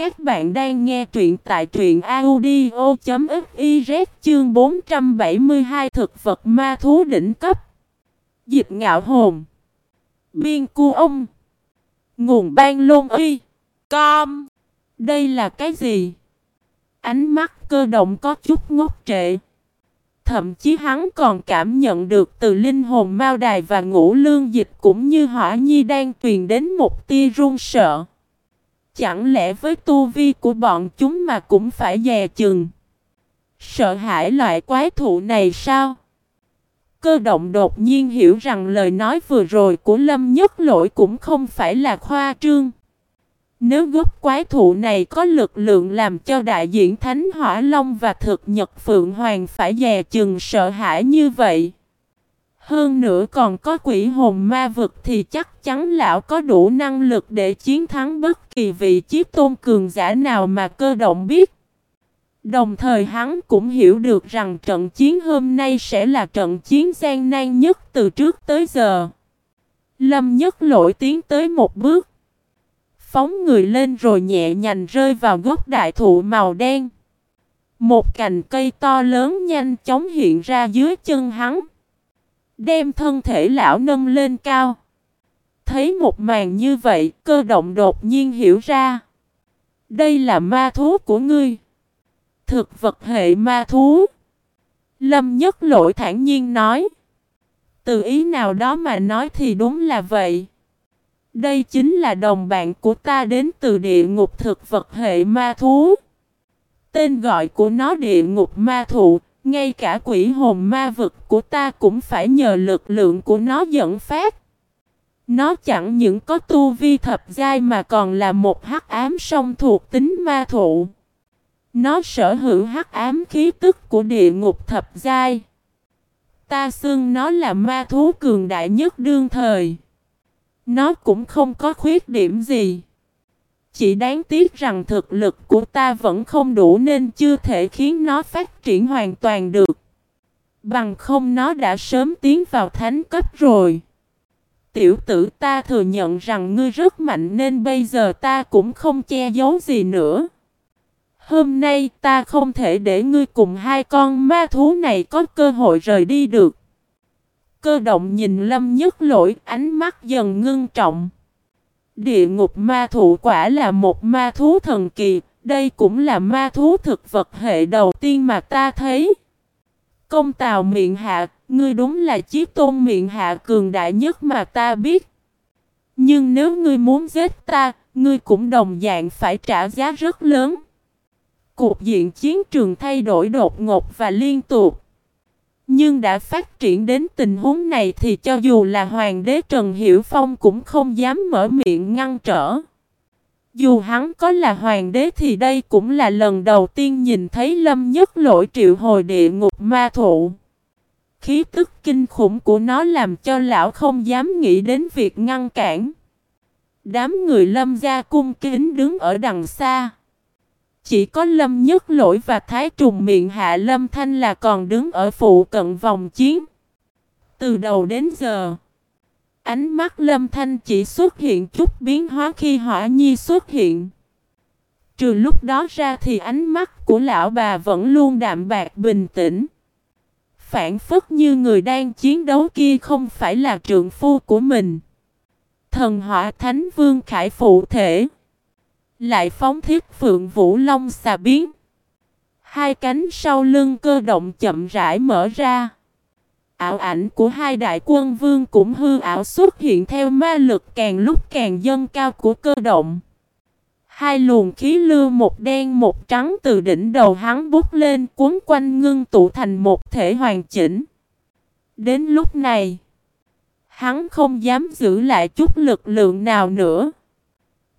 các bạn đang nghe truyện tại truyện audio.fiz chương 472 thực vật ma thú đỉnh cấp. Dịch ngạo hồn. Biên cu ông. Nguồn ban lôn y. Com. Đây là cái gì? Ánh mắt cơ động có chút ngốc trệ. Thậm chí hắn còn cảm nhận được từ linh hồn mao đài và ngũ lương dịch cũng như hỏa nhi đang truyền đến một tia run sợ. Chẳng lẽ với tu vi của bọn chúng mà cũng phải dè chừng? Sợ hãi loại quái thụ này sao? Cơ động đột nhiên hiểu rằng lời nói vừa rồi của Lâm Nhất Lỗi cũng không phải là khoa trương. Nếu gốc quái thụ này có lực lượng làm cho đại diện Thánh Hỏa Long và thực Nhật Phượng Hoàng phải dè chừng sợ hãi như vậy. Hơn nữa còn có quỷ hồn ma vực thì chắc chắn lão có đủ năng lực để chiến thắng bất kỳ vị chiếc tôn cường giả nào mà cơ động biết. Đồng thời hắn cũng hiểu được rằng trận chiến hôm nay sẽ là trận chiến gian nan nhất từ trước tới giờ. Lâm nhất lỗi tiến tới một bước. Phóng người lên rồi nhẹ nhàng rơi vào gốc đại thụ màu đen. Một cành cây to lớn nhanh chóng hiện ra dưới chân hắn. Đem thân thể lão nâng lên cao. Thấy một màn như vậy, cơ động đột nhiên hiểu ra. Đây là ma thú của ngươi. Thực vật hệ ma thú. Lâm nhất lỗi thản nhiên nói. Từ ý nào đó mà nói thì đúng là vậy. Đây chính là đồng bạn của ta đến từ địa ngục thực vật hệ ma thú. Tên gọi của nó địa ngục ma thụ, ngay cả quỷ hồn ma vực của ta cũng phải nhờ lực lượng của nó dẫn phát. Nó chẳng những có tu vi thập giai mà còn là một hắc ám song thuộc tính ma thụ. Nó sở hữu hắc ám khí tức của địa ngục thập giai. Ta xưng nó là ma thú cường đại nhất đương thời. Nó cũng không có khuyết điểm gì. Chỉ đáng tiếc rằng thực lực của ta vẫn không đủ nên chưa thể khiến nó phát triển hoàn toàn được. Bằng không nó đã sớm tiến vào thánh cấp rồi. Tiểu tử ta thừa nhận rằng ngươi rất mạnh nên bây giờ ta cũng không che giấu gì nữa. Hôm nay ta không thể để ngươi cùng hai con ma thú này có cơ hội rời đi được. Cơ động nhìn lâm nhất lỗi, ánh mắt dần ngưng trọng. Địa ngục ma thụ quả là một ma thú thần kỳ, đây cũng là ma thú thực vật hệ đầu tiên mà ta thấy. Công tào miệng hạ, ngươi đúng là chiếc tôn miệng hạ cường đại nhất mà ta biết. Nhưng nếu ngươi muốn giết ta, ngươi cũng đồng dạng phải trả giá rất lớn. cuộc diện chiến trường thay đổi đột ngột và liên tục. Nhưng đã phát triển đến tình huống này thì cho dù là Hoàng đế Trần Hiểu Phong cũng không dám mở miệng ngăn trở. Dù hắn có là hoàng đế thì đây cũng là lần đầu tiên nhìn thấy lâm nhất lỗi triệu hồi địa ngục ma thụ. Khí tức kinh khủng của nó làm cho lão không dám nghĩ đến việc ngăn cản. Đám người lâm gia cung kính đứng ở đằng xa. Chỉ có Lâm Nhất Lỗi và Thái Trùng miệng hạ Lâm Thanh là còn đứng ở phụ cận vòng chiến. Từ đầu đến giờ, ánh mắt Lâm Thanh chỉ xuất hiện chút biến hóa khi hỏa nhi xuất hiện. Trừ lúc đó ra thì ánh mắt của lão bà vẫn luôn đạm bạc bình tĩnh. Phản phất như người đang chiến đấu kia không phải là trượng phu của mình. Thần hỏa thánh vương khải phụ thể. Lại phóng thiết phượng vũ long xà biến. Hai cánh sau lưng cơ động chậm rãi mở ra. Ảo ảnh của hai đại quân vương cũng hư ảo xuất hiện theo ma lực càng lúc càng dâng cao của cơ động. Hai luồng khí lưu một đen một trắng từ đỉnh đầu hắn bút lên cuốn quanh ngưng tụ thành một thể hoàn chỉnh. Đến lúc này, hắn không dám giữ lại chút lực lượng nào nữa.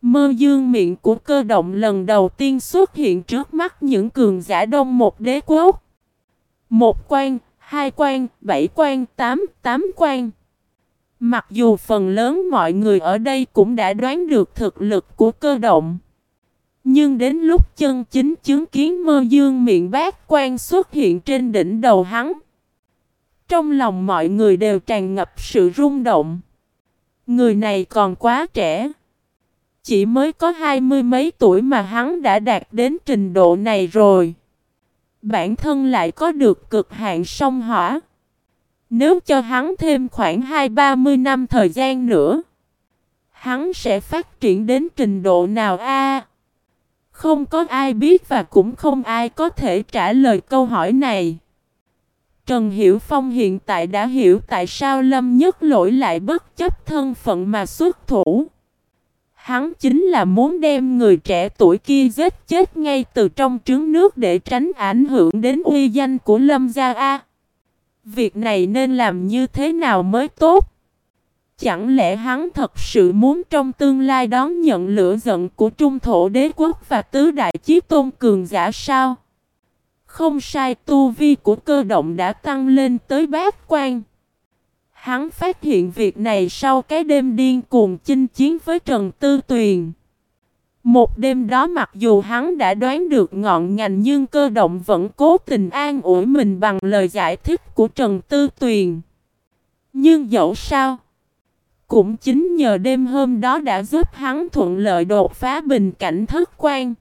Mơ dương miệng của cơ động lần đầu tiên xuất hiện trước mắt những cường giả đông một đế quốc. Một quan, hai quan, bảy quan, tám, tám quan. Mặc dù phần lớn mọi người ở đây cũng đã đoán được thực lực của cơ động. Nhưng đến lúc chân chính chứng kiến mơ dương miệng bát quan xuất hiện trên đỉnh đầu hắn. Trong lòng mọi người đều tràn ngập sự rung động. Người này còn quá trẻ. Chỉ mới có hai mươi mấy tuổi mà hắn đã đạt đến trình độ này rồi. Bản thân lại có được cực hạn sông hỏa. Nếu cho hắn thêm khoảng hai ba mươi năm thời gian nữa, hắn sẽ phát triển đến trình độ nào a? không có ai biết và cũng không ai có thể trả lời câu hỏi này. Trần Hiểu Phong hiện tại đã hiểu tại sao Lâm Nhất Lỗi lại bất chấp thân phận mà xuất thủ. Hắn chính là muốn đem người trẻ tuổi kia giết chết ngay từ trong trứng nước để tránh ảnh hưởng đến uy danh của Lâm Gia A. Việc này nên làm như thế nào mới tốt? Chẳng lẽ hắn thật sự muốn trong tương lai đón nhận lửa giận của trung thổ đế quốc và tứ đại chí tôn cường giả sao? Không sai, tu vi của cơ động đã tăng lên tới bát quan. Hắn phát hiện việc này sau cái đêm điên cuồng chinh chiến với Trần Tư Tuyền. Một đêm đó mặc dù hắn đã đoán được ngọn ngành nhưng cơ động vẫn cố tình an ủi mình bằng lời giải thích của Trần Tư Tuyền. Nhưng dẫu sao, cũng chính nhờ đêm hôm đó đã giúp hắn thuận lợi đột phá bình cảnh thất quan.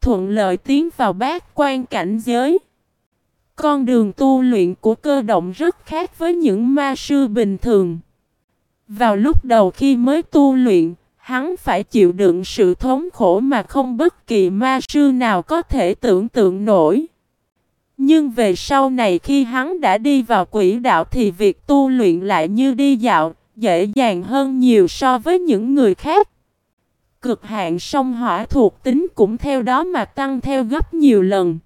Thuận lợi tiến vào bát quan cảnh giới. Con đường tu luyện của cơ động rất khác với những ma sư bình thường. Vào lúc đầu khi mới tu luyện, hắn phải chịu đựng sự thống khổ mà không bất kỳ ma sư nào có thể tưởng tượng nổi. Nhưng về sau này khi hắn đã đi vào quỹ đạo thì việc tu luyện lại như đi dạo, dễ dàng hơn nhiều so với những người khác. Cực hạn sông hỏa thuộc tính cũng theo đó mà tăng theo gấp nhiều lần.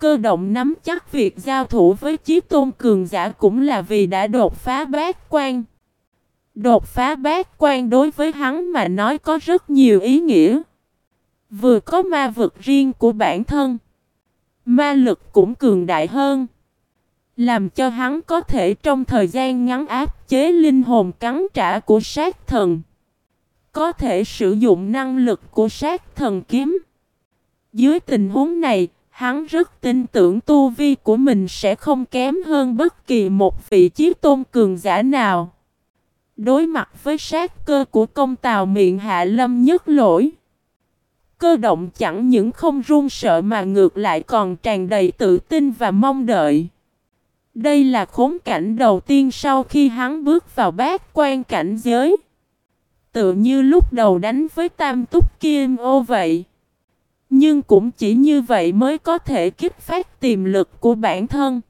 Cơ động nắm chắc việc giao thủ với chí tôn cường giả cũng là vì đã đột phá bát quan. Đột phá bát quan đối với hắn mà nói có rất nhiều ý nghĩa. Vừa có ma vực riêng của bản thân. Ma lực cũng cường đại hơn. Làm cho hắn có thể trong thời gian ngắn áp chế linh hồn cắn trả của sát thần. Có thể sử dụng năng lực của sát thần kiếm. Dưới tình huống này, hắn rất tin tưởng tu vi của mình sẽ không kém hơn bất kỳ một vị trí tôn cường giả nào. Đối mặt với sát cơ của công tàu miệng hạ lâm nhất lỗi. Cơ động chẳng những không run sợ mà ngược lại còn tràn đầy tự tin và mong đợi. Đây là khốn cảnh đầu tiên sau khi hắn bước vào bát quan cảnh giới. Tự như lúc đầu đánh với tam túc kim ô vậy. Nhưng cũng chỉ như vậy mới có thể kích phát tiềm lực của bản thân.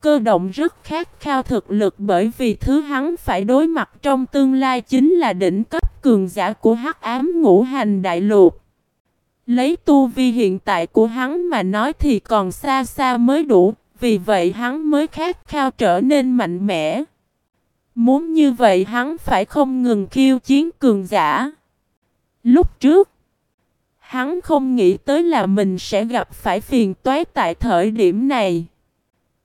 Cơ động rất khát khao thực lực bởi vì thứ hắn phải đối mặt trong tương lai chính là đỉnh cấp cường giả của hắc ám ngũ hành đại lục. Lấy tu vi hiện tại của hắn mà nói thì còn xa xa mới đủ, vì vậy hắn mới khát khao trở nên mạnh mẽ. Muốn như vậy hắn phải không ngừng khiêu chiến cường giả. Lúc trước, hắn không nghĩ tới là mình sẽ gặp phải phiền toái tại thời điểm này.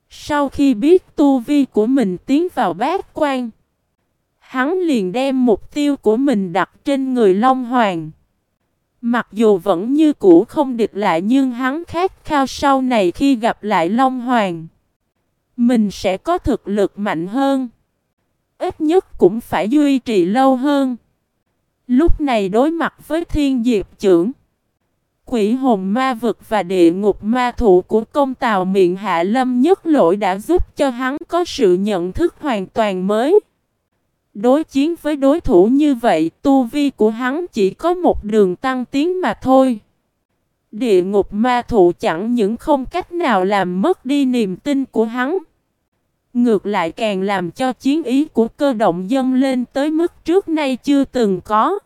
Sau khi biết tu vi của mình tiến vào bát quan, hắn liền đem mục tiêu của mình đặt trên người Long Hoàng. Mặc dù vẫn như cũ không địch lại nhưng hắn khát khao sau này khi gặp lại Long Hoàng. Mình sẽ có thực lực mạnh hơn. Ít nhất cũng phải duy trì lâu hơn. Lúc này đối mặt với thiên diệp trưởng. Quỷ hồn ma vực và địa ngục ma thụ của công tàu miệng hạ lâm nhất lỗi đã giúp cho hắn có sự nhận thức hoàn toàn mới. Đối chiến với đối thủ như vậy, tu vi của hắn chỉ có một đường tăng tiến mà thôi. Địa ngục ma thụ chẳng những không cách nào làm mất đi niềm tin của hắn. Ngược lại càng làm cho chiến ý của cơ động dâng lên tới mức trước nay chưa từng có.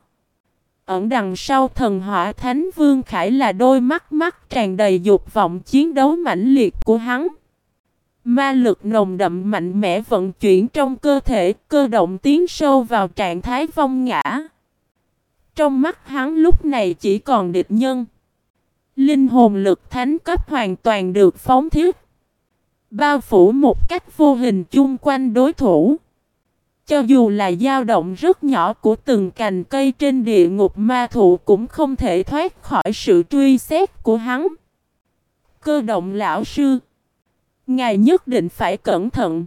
Ẩn đằng sau thần hỏa thánh vương khải là đôi mắt mắt tràn đầy dục vọng chiến đấu mãnh liệt của hắn. Ma lực nồng đậm mạnh mẽ vận chuyển trong cơ thể, cơ động tiến sâu vào trạng thái vong ngã. Trong mắt hắn lúc này chỉ còn địch nhân. Linh hồn lực thánh cấp hoàn toàn được phóng thiết. Bao phủ một cách vô hình chung quanh đối thủ. Cho dù là dao động rất nhỏ của từng cành cây trên địa ngục ma thụ cũng không thể thoát khỏi sự truy xét của hắn. Cơ động lão sư Ngài nhất định phải cẩn thận.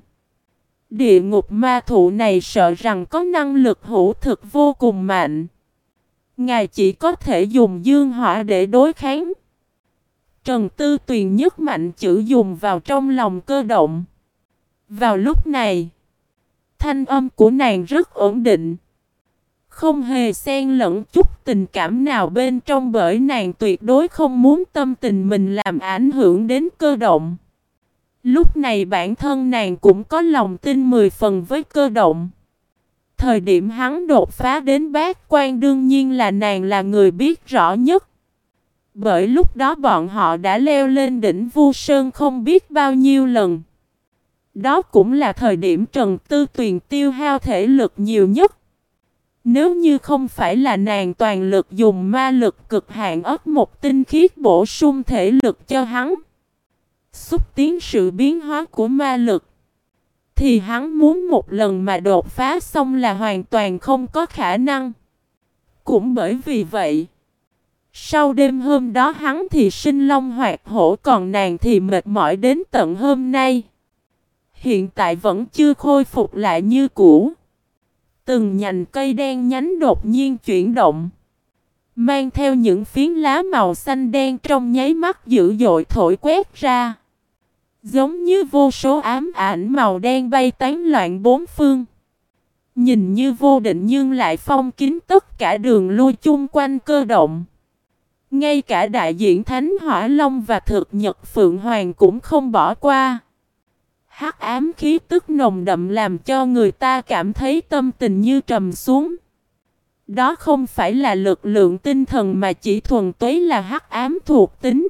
Địa ngục ma thụ này sợ rằng có năng lực hữu thực vô cùng mạnh. Ngài chỉ có thể dùng dương hỏa để đối kháng. Trần Tư Tuyền nhất mạnh chữ dùng vào trong lòng cơ động. Vào lúc này, thanh âm của nàng rất ổn định. Không hề xen lẫn chút tình cảm nào bên trong bởi nàng tuyệt đối không muốn tâm tình mình làm ảnh hưởng đến cơ động. Lúc này bản thân nàng cũng có lòng tin mười phần với cơ động. Thời điểm hắn đột phá đến bát quan đương nhiên là nàng là người biết rõ nhất. Bởi lúc đó bọn họ đã leo lên đỉnh Vu Sơn không biết bao nhiêu lần. Đó cũng là thời điểm Trần Tư Tuyền tiêu hao thể lực nhiều nhất. Nếu như không phải là nàng toàn lực dùng ma lực cực hạn ấp một tinh khiết bổ sung thể lực cho hắn. Xúc tiến sự biến hóa của ma lực. Thì hắn muốn một lần mà đột phá xong là hoàn toàn không có khả năng. Cũng bởi vì vậy. Sau đêm hôm đó hắn thì sinh long hoạt hổ còn nàng thì mệt mỏi đến tận hôm nay. Hiện tại vẫn chưa khôi phục lại như cũ. Từng nhành cây đen nhánh đột nhiên chuyển động. Mang theo những phiến lá màu xanh đen trong nháy mắt dữ dội thổi quét ra. Giống như vô số ám ảnh màu đen bay tán loạn bốn phương. Nhìn như vô định nhưng lại phong kín tất cả đường lui chung quanh cơ động. Ngay cả đại diện Thánh Hỏa Long và thực nhật Phượng Hoàng cũng không bỏ qua. Hắc ám khí tức nồng đậm làm cho người ta cảm thấy tâm tình như trầm xuống. Đó không phải là lực lượng tinh thần mà chỉ thuần túy là hắc ám thuộc tính.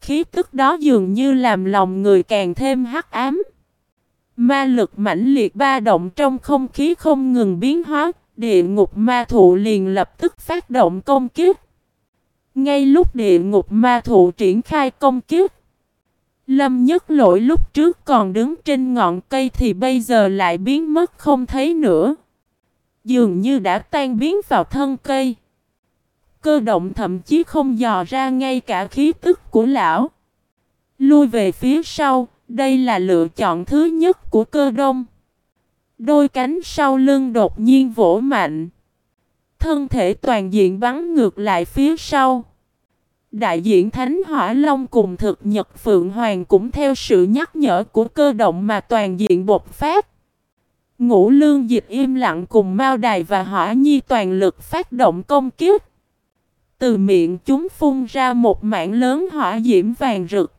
Khí tức đó dường như làm lòng người càng thêm hắc ám. Ma lực mãnh liệt ba động trong không khí không ngừng biến hóa, địa ngục ma thụ liền lập tức phát động công kiếp. Ngay lúc địa ngục ma thụ triển khai công kiếp, Lâm nhất lỗi lúc trước còn đứng trên ngọn cây thì bây giờ lại biến mất không thấy nữa. Dường như đã tan biến vào thân cây. Cơ động thậm chí không dò ra ngay cả khí tức của lão. Lui về phía sau, đây là lựa chọn thứ nhất của cơ đông. Đôi cánh sau lưng đột nhiên vỗ mạnh. Thân thể toàn diện bắn ngược lại phía sau. Đại diện Thánh Hỏa Long cùng thực Nhật Phượng Hoàng cũng theo sự nhắc nhở của cơ động mà toàn diện bột phát. Ngũ lương dịch im lặng cùng Mao Đài và Hỏa Nhi toàn lực phát động công kiếp. Từ miệng chúng phun ra một mảng lớn hỏa diễm vàng rực.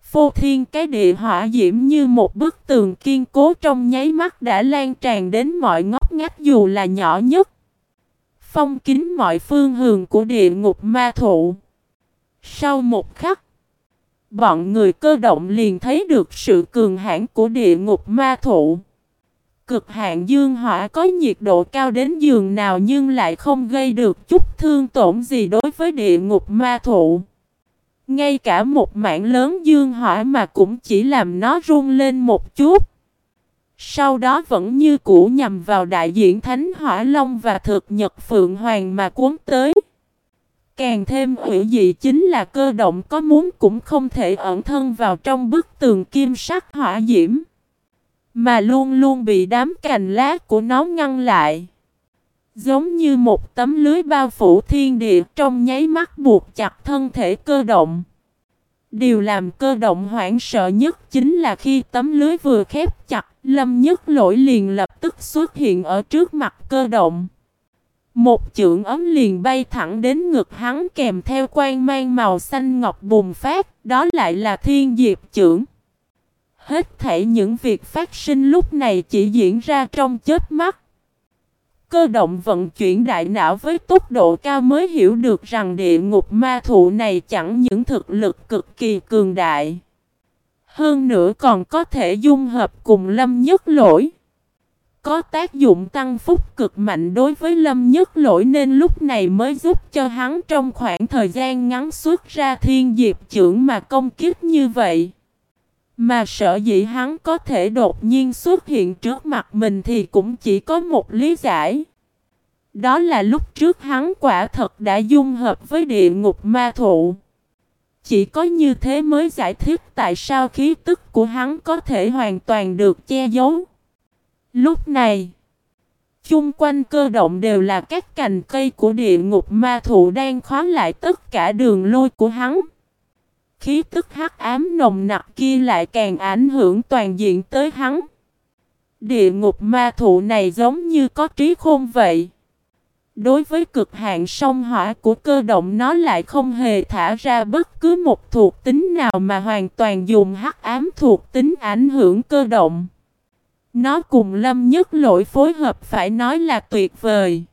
Phô thiên cái địa hỏa diễm như một bức tường kiên cố trong nháy mắt đã lan tràn đến mọi ngóc ngách dù là nhỏ nhất. Phong kính mọi phương hướng của địa ngục ma thụ. Sau một khắc, bọn người cơ động liền thấy được sự cường hãn của địa ngục ma thụ. Cực hạn dương hỏa có nhiệt độ cao đến giường nào nhưng lại không gây được chút thương tổn gì đối với địa ngục ma thụ. Ngay cả một mảng lớn dương hỏa mà cũng chỉ làm nó run lên một chút. Sau đó vẫn như cũ nhằm vào đại diện Thánh Hỏa Long và thực Nhật Phượng Hoàng mà cuốn tới. Càng thêm hữu dị chính là cơ động có muốn cũng không thể ẩn thân vào trong bức tường kim sắc hỏa diễm. Mà luôn luôn bị đám cành lá của nó ngăn lại. Giống như một tấm lưới bao phủ thiên địa trong nháy mắt buộc chặt thân thể cơ động. Điều làm cơ động hoảng sợ nhất chính là khi tấm lưới vừa khép chặt, lâm nhất lỗi liền lập tức xuất hiện ở trước mặt cơ động. Một chưởng ấm liền bay thẳng đến ngực hắn kèm theo quan mang màu xanh ngọc bùng phát, đó lại là thiên diệp chưởng. Hết thể những việc phát sinh lúc này chỉ diễn ra trong chết mắt. Cơ động vận chuyển đại não với tốc độ cao mới hiểu được rằng địa ngục ma thụ này chẳng những thực lực cực kỳ cường đại. Hơn nữa còn có thể dung hợp cùng lâm nhất lỗi. Có tác dụng tăng phúc cực mạnh đối với lâm nhất lỗi nên lúc này mới giúp cho hắn trong khoảng thời gian ngắn xuất ra thiên diệp trưởng mà công kiếp như vậy. Mà sợ dĩ hắn có thể đột nhiên xuất hiện trước mặt mình thì cũng chỉ có một lý giải. Đó là lúc trước hắn quả thật đã dung hợp với địa ngục ma thụ. Chỉ có như thế mới giải thích tại sao khí tức của hắn có thể hoàn toàn được che giấu. Lúc này, chung quanh cơ động đều là các cành cây của địa ngục ma thụ đang khóa lại tất cả đường lôi của hắn. Khí tức hắc ám nồng nặc kia lại càng ảnh hưởng toàn diện tới hắn. Địa ngục ma thụ này giống như có trí khôn vậy. Đối với cực hạn sông hỏa của cơ động nó lại không hề thả ra bất cứ một thuộc tính nào mà hoàn toàn dùng hắc ám thuộc tính ảnh hưởng cơ động. Nó cùng lâm nhất lỗi phối hợp phải nói là tuyệt vời.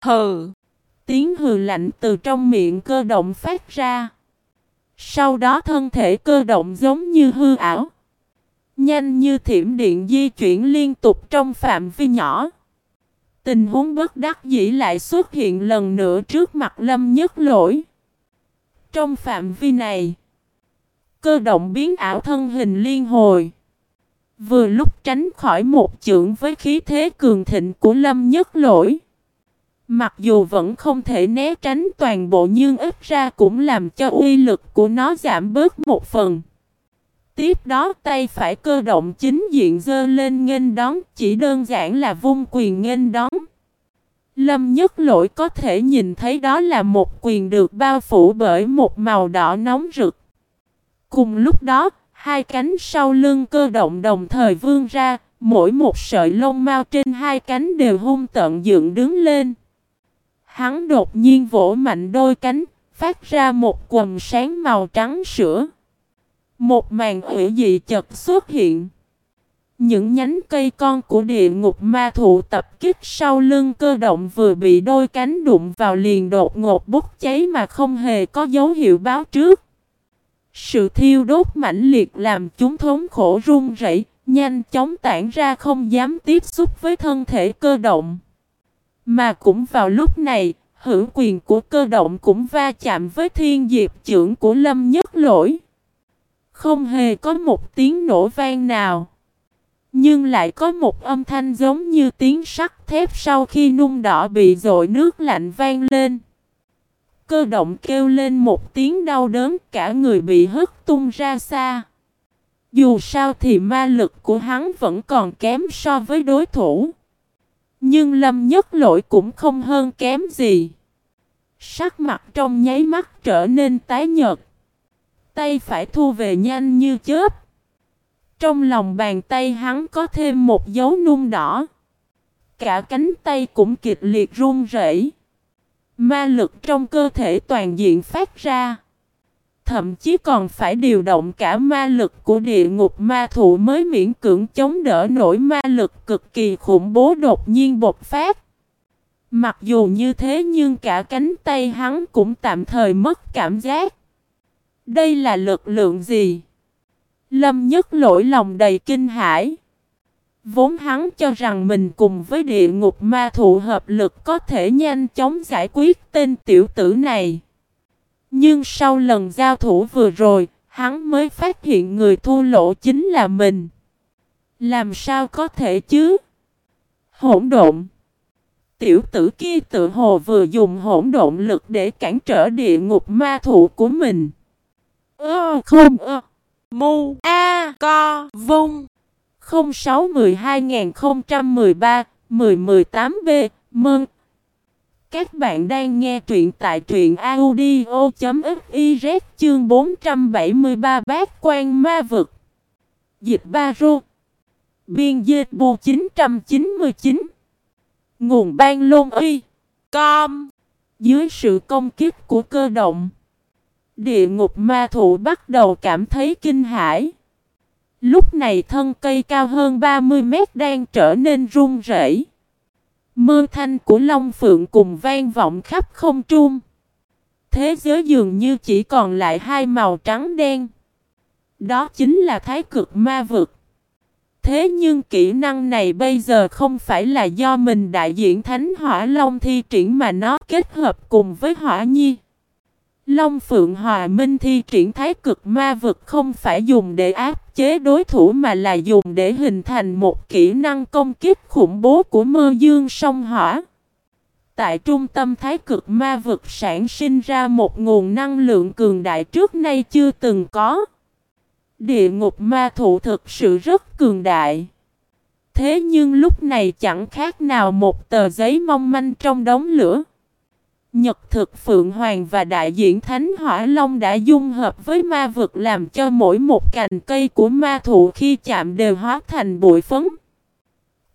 Hừ! Tiếng hừ lạnh từ trong miệng cơ động phát ra. Sau đó thân thể cơ động giống như hư ảo. Nhanh như thiểm điện di chuyển liên tục trong phạm vi nhỏ. Tình huống bất đắc dĩ lại xuất hiện lần nữa trước mặt lâm nhất lỗi. Trong phạm vi này, cơ động biến ảo thân hình liên hồi. Vừa lúc tránh khỏi một chưởng với khí thế cường thịnh của lâm nhất lỗi. Mặc dù vẫn không thể né tránh toàn bộ nhưng ít ra cũng làm cho uy lực của nó giảm bớt một phần. Tiếp đó tay phải cơ động chính diện dơ lên nghênh đón chỉ đơn giản là vung quyền nghênh đón. Lâm nhất lỗi có thể nhìn thấy đó là một quyền được bao phủ bởi một màu đỏ nóng rực. Cùng lúc đó, hai cánh sau lưng cơ động đồng thời vươn ra, mỗi một sợi lông mao trên hai cánh đều hung tận dựng đứng lên. Hắn đột nhiên vỗ mạnh đôi cánh, phát ra một quần sáng màu trắng sữa. Một màn hủy dị chật xuất hiện. Những nhánh cây con của địa ngục ma thụ tập kích sau lưng cơ động vừa bị đôi cánh đụng vào liền đột ngột bốc cháy mà không hề có dấu hiệu báo trước. Sự thiêu đốt mãnh liệt làm chúng thống khổ run rẩy, nhanh chóng tản ra không dám tiếp xúc với thân thể cơ động. Mà cũng vào lúc này, hữu quyền của cơ động cũng va chạm với thiên diệp trưởng của lâm nhất lỗi. Không hề có một tiếng nổ vang nào. Nhưng lại có một âm thanh giống như tiếng sắt thép sau khi nung đỏ bị dội nước lạnh vang lên. Cơ động kêu lên một tiếng đau đớn, cả người bị hất tung ra xa. Dù sao thì ma lực của hắn vẫn còn kém so với đối thủ. Nhưng lâm nhất lỗi cũng không hơn kém gì. Sắc mặt trong nháy mắt trở nên tái nhợt. Tay phải thu về nhanh như chớp. Trong lòng bàn tay hắn có thêm một dấu nung đỏ. Cả cánh tay cũng kịch liệt run rẩy. Ma lực trong cơ thể toàn diện phát ra. Thậm chí còn phải điều động cả ma lực của địa ngục ma thụ mới miễn cưỡng chống đỡ nổi ma lực cực kỳ khủng bố đột nhiên bộc phát. Mặc dù như thế nhưng cả cánh tay hắn cũng tạm thời mất cảm giác. Đây là lực lượng gì? Lâm nhất lỗi lòng đầy kinh hãi. Vốn hắn cho rằng mình cùng với địa ngục ma thụ hợp lực có thể nhanh chóng giải quyết tên tiểu tử này. Nhưng sau lần giao thủ vừa rồi, hắn mới phát hiện người thua lỗ chính là mình. Làm sao có thể chứ? Hỗn độn. Tiểu tử kia tự hồ vừa dùng hỗn độn lực để cản trở địa ngục ma thụ của mình. Ơ không ơ. Mu A Co Vung 06-12-013-1018B Mơn Các bạn đang nghe truyện tại truyện audio.fiz chương 473 bát quan ma vực. Dịch ba rô. Biên dịch bù 999 Nguồn ban lôn uy. Com. Dưới sự công kích của cơ động, Địa ngục ma thụ bắt đầu cảm thấy kinh hãi. Lúc này thân cây cao hơn 30 mét đang trở nên run rẩy. mưa thanh của Long Phượng cùng vang vọng khắp không trung. Thế giới dường như chỉ còn lại hai màu trắng đen. Đó chính là thái cực ma vực. Thế nhưng kỹ năng này bây giờ không phải là do mình đại diện Thánh Hỏa Long thi triển mà nó kết hợp cùng với Hỏa Nhi. Long Phượng Hòa Minh thi triển thái cực ma vực không phải dùng để áp chế đối thủ mà là dùng để hình thành một kỹ năng công kích khủng bố của mơ dương sông hỏa. Tại trung tâm thái cực ma vực sản sinh ra một nguồn năng lượng cường đại trước nay chưa từng có. Địa ngục ma thụ thực sự rất cường đại. Thế nhưng lúc này chẳng khác nào một tờ giấy mong manh trong đống lửa. Nhật thực Phượng Hoàng và đại diện Thánh Hỏa Long đã dung hợp với ma vực làm cho mỗi một cành cây của ma thụ khi chạm đều hóa thành bụi phấn.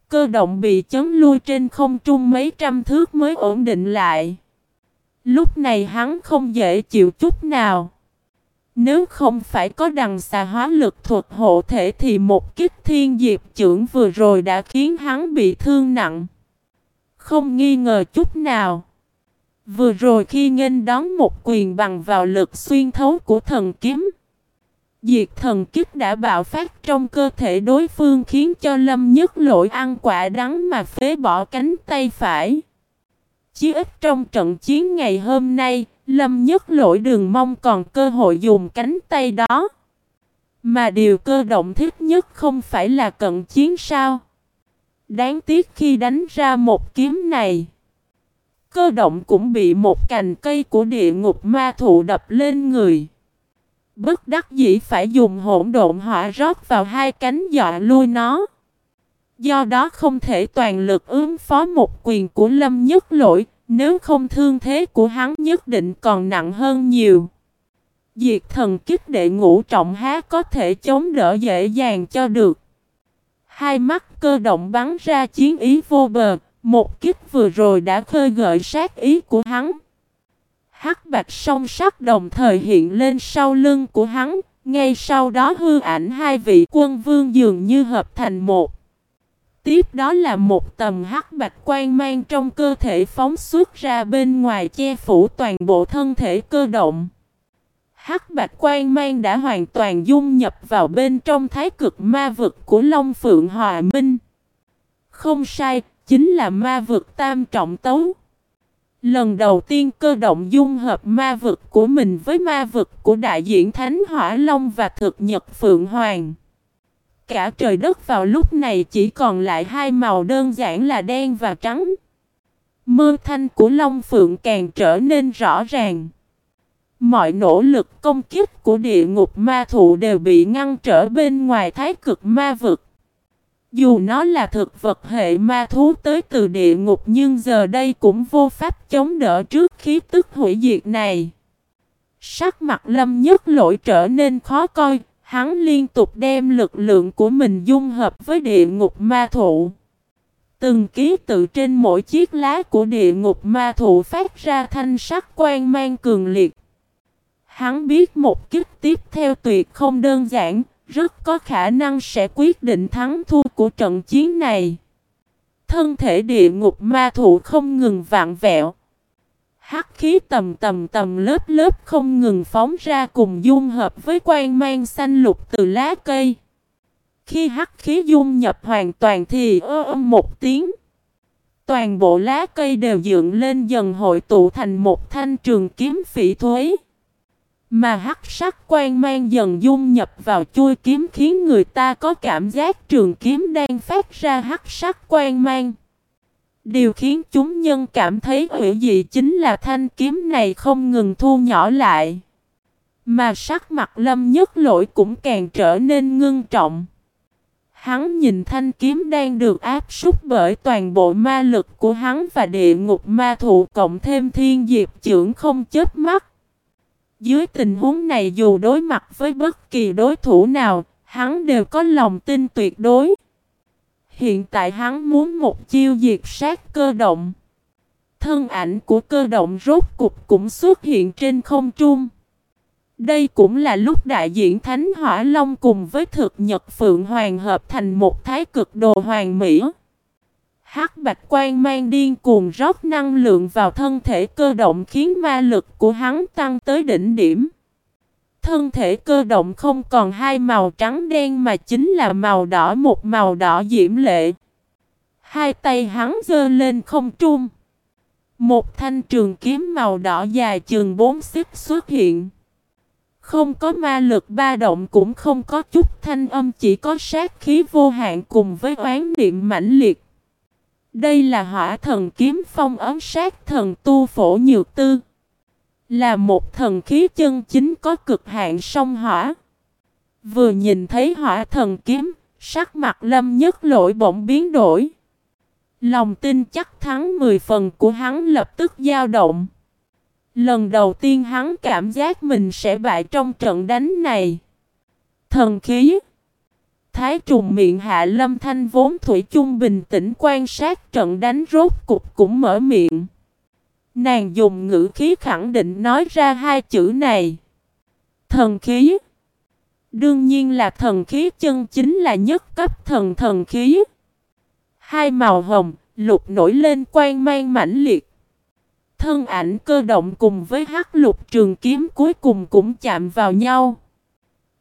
Cơ động bị chấn lui trên không trung mấy trăm thước mới ổn định lại. Lúc này hắn không dễ chịu chút nào. Nếu không phải có đằng xà hóa lực thuật hộ thể thì một kích thiên diệp trưởng vừa rồi đã khiến hắn bị thương nặng. Không nghi ngờ chút nào. Vừa rồi khi nghênh đón một quyền bằng vào lực xuyên thấu của thần kiếm. Diệt thần kích đã bạo phát trong cơ thể đối phương khiến cho lâm nhất lỗi ăn quả đắng mà phế bỏ cánh tay phải. Chí ít trong trận chiến ngày hôm nay, lâm nhất lỗi đường mong còn cơ hội dùng cánh tay đó. Mà điều cơ động thích nhất không phải là cận chiến sao. Đáng tiếc khi đánh ra một kiếm này. Cơ động cũng bị một cành cây của địa ngục ma thụ đập lên người. Bất đắc dĩ phải dùng hỗn độn hỏa rót vào hai cánh dọa lui nó. Do đó không thể toàn lực ứng phó một quyền của Lâm Nhất Lỗi, nếu không thương thế của hắn nhất định còn nặng hơn nhiều. Diệt thần kích đệ ngũ trọng há có thể chống đỡ dễ dàng cho được. Hai mắt cơ động bắn ra chiến ý vô bờ, một kích vừa rồi đã khơi gợi sát ý của hắn. Hắc bạch song sắc đồng thời hiện lên sau lưng của hắn, ngay sau đó hư ảnh hai vị quân vương dường như hợp thành một. Tiếp đó là một tầm hắc bạch Quan mang trong cơ thể phóng xuất ra bên ngoài che phủ toàn bộ thân thể cơ động. Hắc bạch Quan mang đã hoàn toàn dung nhập vào bên trong thái cực ma vực của Long Phượng Hòa Minh. Không sai, chính là ma vực tam trọng tấu. Lần đầu tiên cơ động dung hợp ma vực của mình với ma vực của đại diện Thánh Hỏa Long và thực nhật Phượng Hoàng. Cả trời đất vào lúc này chỉ còn lại hai màu đơn giản là đen và trắng. Mơ thanh của Long Phượng càng trở nên rõ ràng. Mọi nỗ lực công kích của địa ngục ma thụ đều bị ngăn trở bên ngoài thái cực ma vực. Dù nó là thực vật hệ ma thú tới từ địa ngục nhưng giờ đây cũng vô pháp chống đỡ trước khí tức hủy diệt này. Sắc mặt lâm nhất lỗi trở nên khó coi, hắn liên tục đem lực lượng của mình dung hợp với địa ngục ma thụ. Từng ký tự trên mỗi chiếc lá của địa ngục ma thụ phát ra thanh sắc quan mang cường liệt. Hắn biết một kích tiếp theo tuyệt không đơn giản, rất có khả năng sẽ quyết định thắng thua của trận chiến này. Thân thể địa ngục ma thụ không ngừng vạn vẹo. Hắc khí tầm tầm tầm lớp lớp không ngừng phóng ra cùng dung hợp với quang mang xanh lục từ lá cây. Khi hắc khí dung nhập hoàn toàn thì ơ âm một tiếng. Toàn bộ lá cây đều dựng lên dần hội tụ thành một thanh trường kiếm phỉ thuế. Mà hắc sắc quang mang dần dung nhập vào chui kiếm khiến người ta có cảm giác trường kiếm đang phát ra hắc sắc quang mang. Điều khiến chúng nhân cảm thấy hữu dị chính là thanh kiếm này không ngừng thu nhỏ lại. Mà sắc mặt lâm nhất lỗi cũng càng trở nên ngưng trọng. Hắn nhìn thanh kiếm đang được áp súc bởi toàn bộ ma lực của hắn và địa ngục ma thụ cộng thêm thiên diệp trưởng không chết mắt. Dưới tình huống này dù đối mặt với bất kỳ đối thủ nào, hắn đều có lòng tin tuyệt đối. Hiện tại hắn muốn một chiêu diệt sát cơ động. Thân ảnh của cơ động rốt cục cũng xuất hiện trên không trung. Đây cũng là lúc đại diện Thánh Hỏa Long cùng với thực nhật Phượng Hoàng hợp thành một thái cực đồ hoàng mỹ. Hắc bạch quan mang điên cuồng rót năng lượng vào thân thể cơ động khiến ma lực của hắn tăng tới đỉnh điểm. Thân thể cơ động không còn hai màu trắng đen mà chính là màu đỏ, một màu đỏ diễm lệ. Hai tay hắn giơ lên không trung. Một thanh trường kiếm màu đỏ dài chừng bốn xích xuất hiện. Không có ma lực ba động cũng không có chút thanh âm, chỉ có sát khí vô hạn cùng với oán niệm mãnh liệt. Đây là hỏa thần kiếm phong ấm sát thần tu phổ nhược tư. Là một thần khí chân chính có cực hạn sông hỏa. Vừa nhìn thấy hỏa thần kiếm, sắc mặt lâm nhất lỗi bỗng biến đổi. Lòng tin chắc thắng 10 phần của hắn lập tức dao động. Lần đầu tiên hắn cảm giác mình sẽ bại trong trận đánh này. Thần khí Thái trùng miệng hạ lâm thanh vốn thủy chung bình tĩnh quan sát trận đánh rốt cục cũng mở miệng. Nàng dùng ngữ khí khẳng định nói ra hai chữ này. Thần khí Đương nhiên là thần khí chân chính là nhất cấp thần thần khí. Hai màu hồng, lục nổi lên quang mang mãnh liệt. Thân ảnh cơ động cùng với hắc lục trường kiếm cuối cùng cũng chạm vào nhau.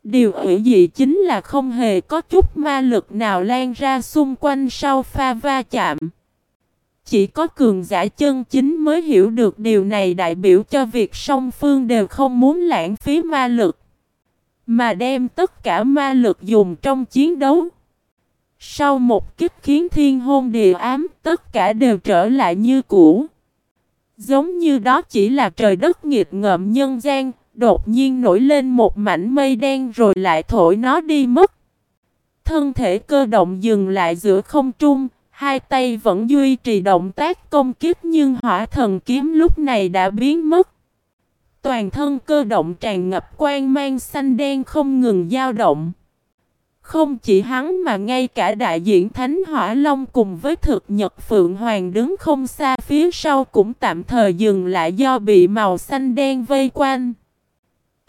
Điều ủy dị chính là không hề có chút ma lực nào lan ra xung quanh sau pha va chạm. Chỉ có cường giả chân chính mới hiểu được điều này đại biểu cho việc song phương đều không muốn lãng phí ma lực. Mà đem tất cả ma lực dùng trong chiến đấu. Sau một kích khiến thiên hôn địa ám, tất cả đều trở lại như cũ. Giống như đó chỉ là trời đất nghiệt ngợm nhân gian, đột nhiên nổi lên một mảnh mây đen rồi lại thổi nó đi mất. Thân thể cơ động dừng lại giữa không trung, hai tay vẫn duy trì động tác công kích nhưng hỏa thần kiếm lúc này đã biến mất. Toàn thân cơ động tràn ngập quang mang xanh đen không ngừng dao động. Không chỉ hắn mà ngay cả đại diện Thánh Hỏa Long cùng với thực nhật Phượng Hoàng đứng không xa phía sau cũng tạm thời dừng lại do bị màu xanh đen vây quanh.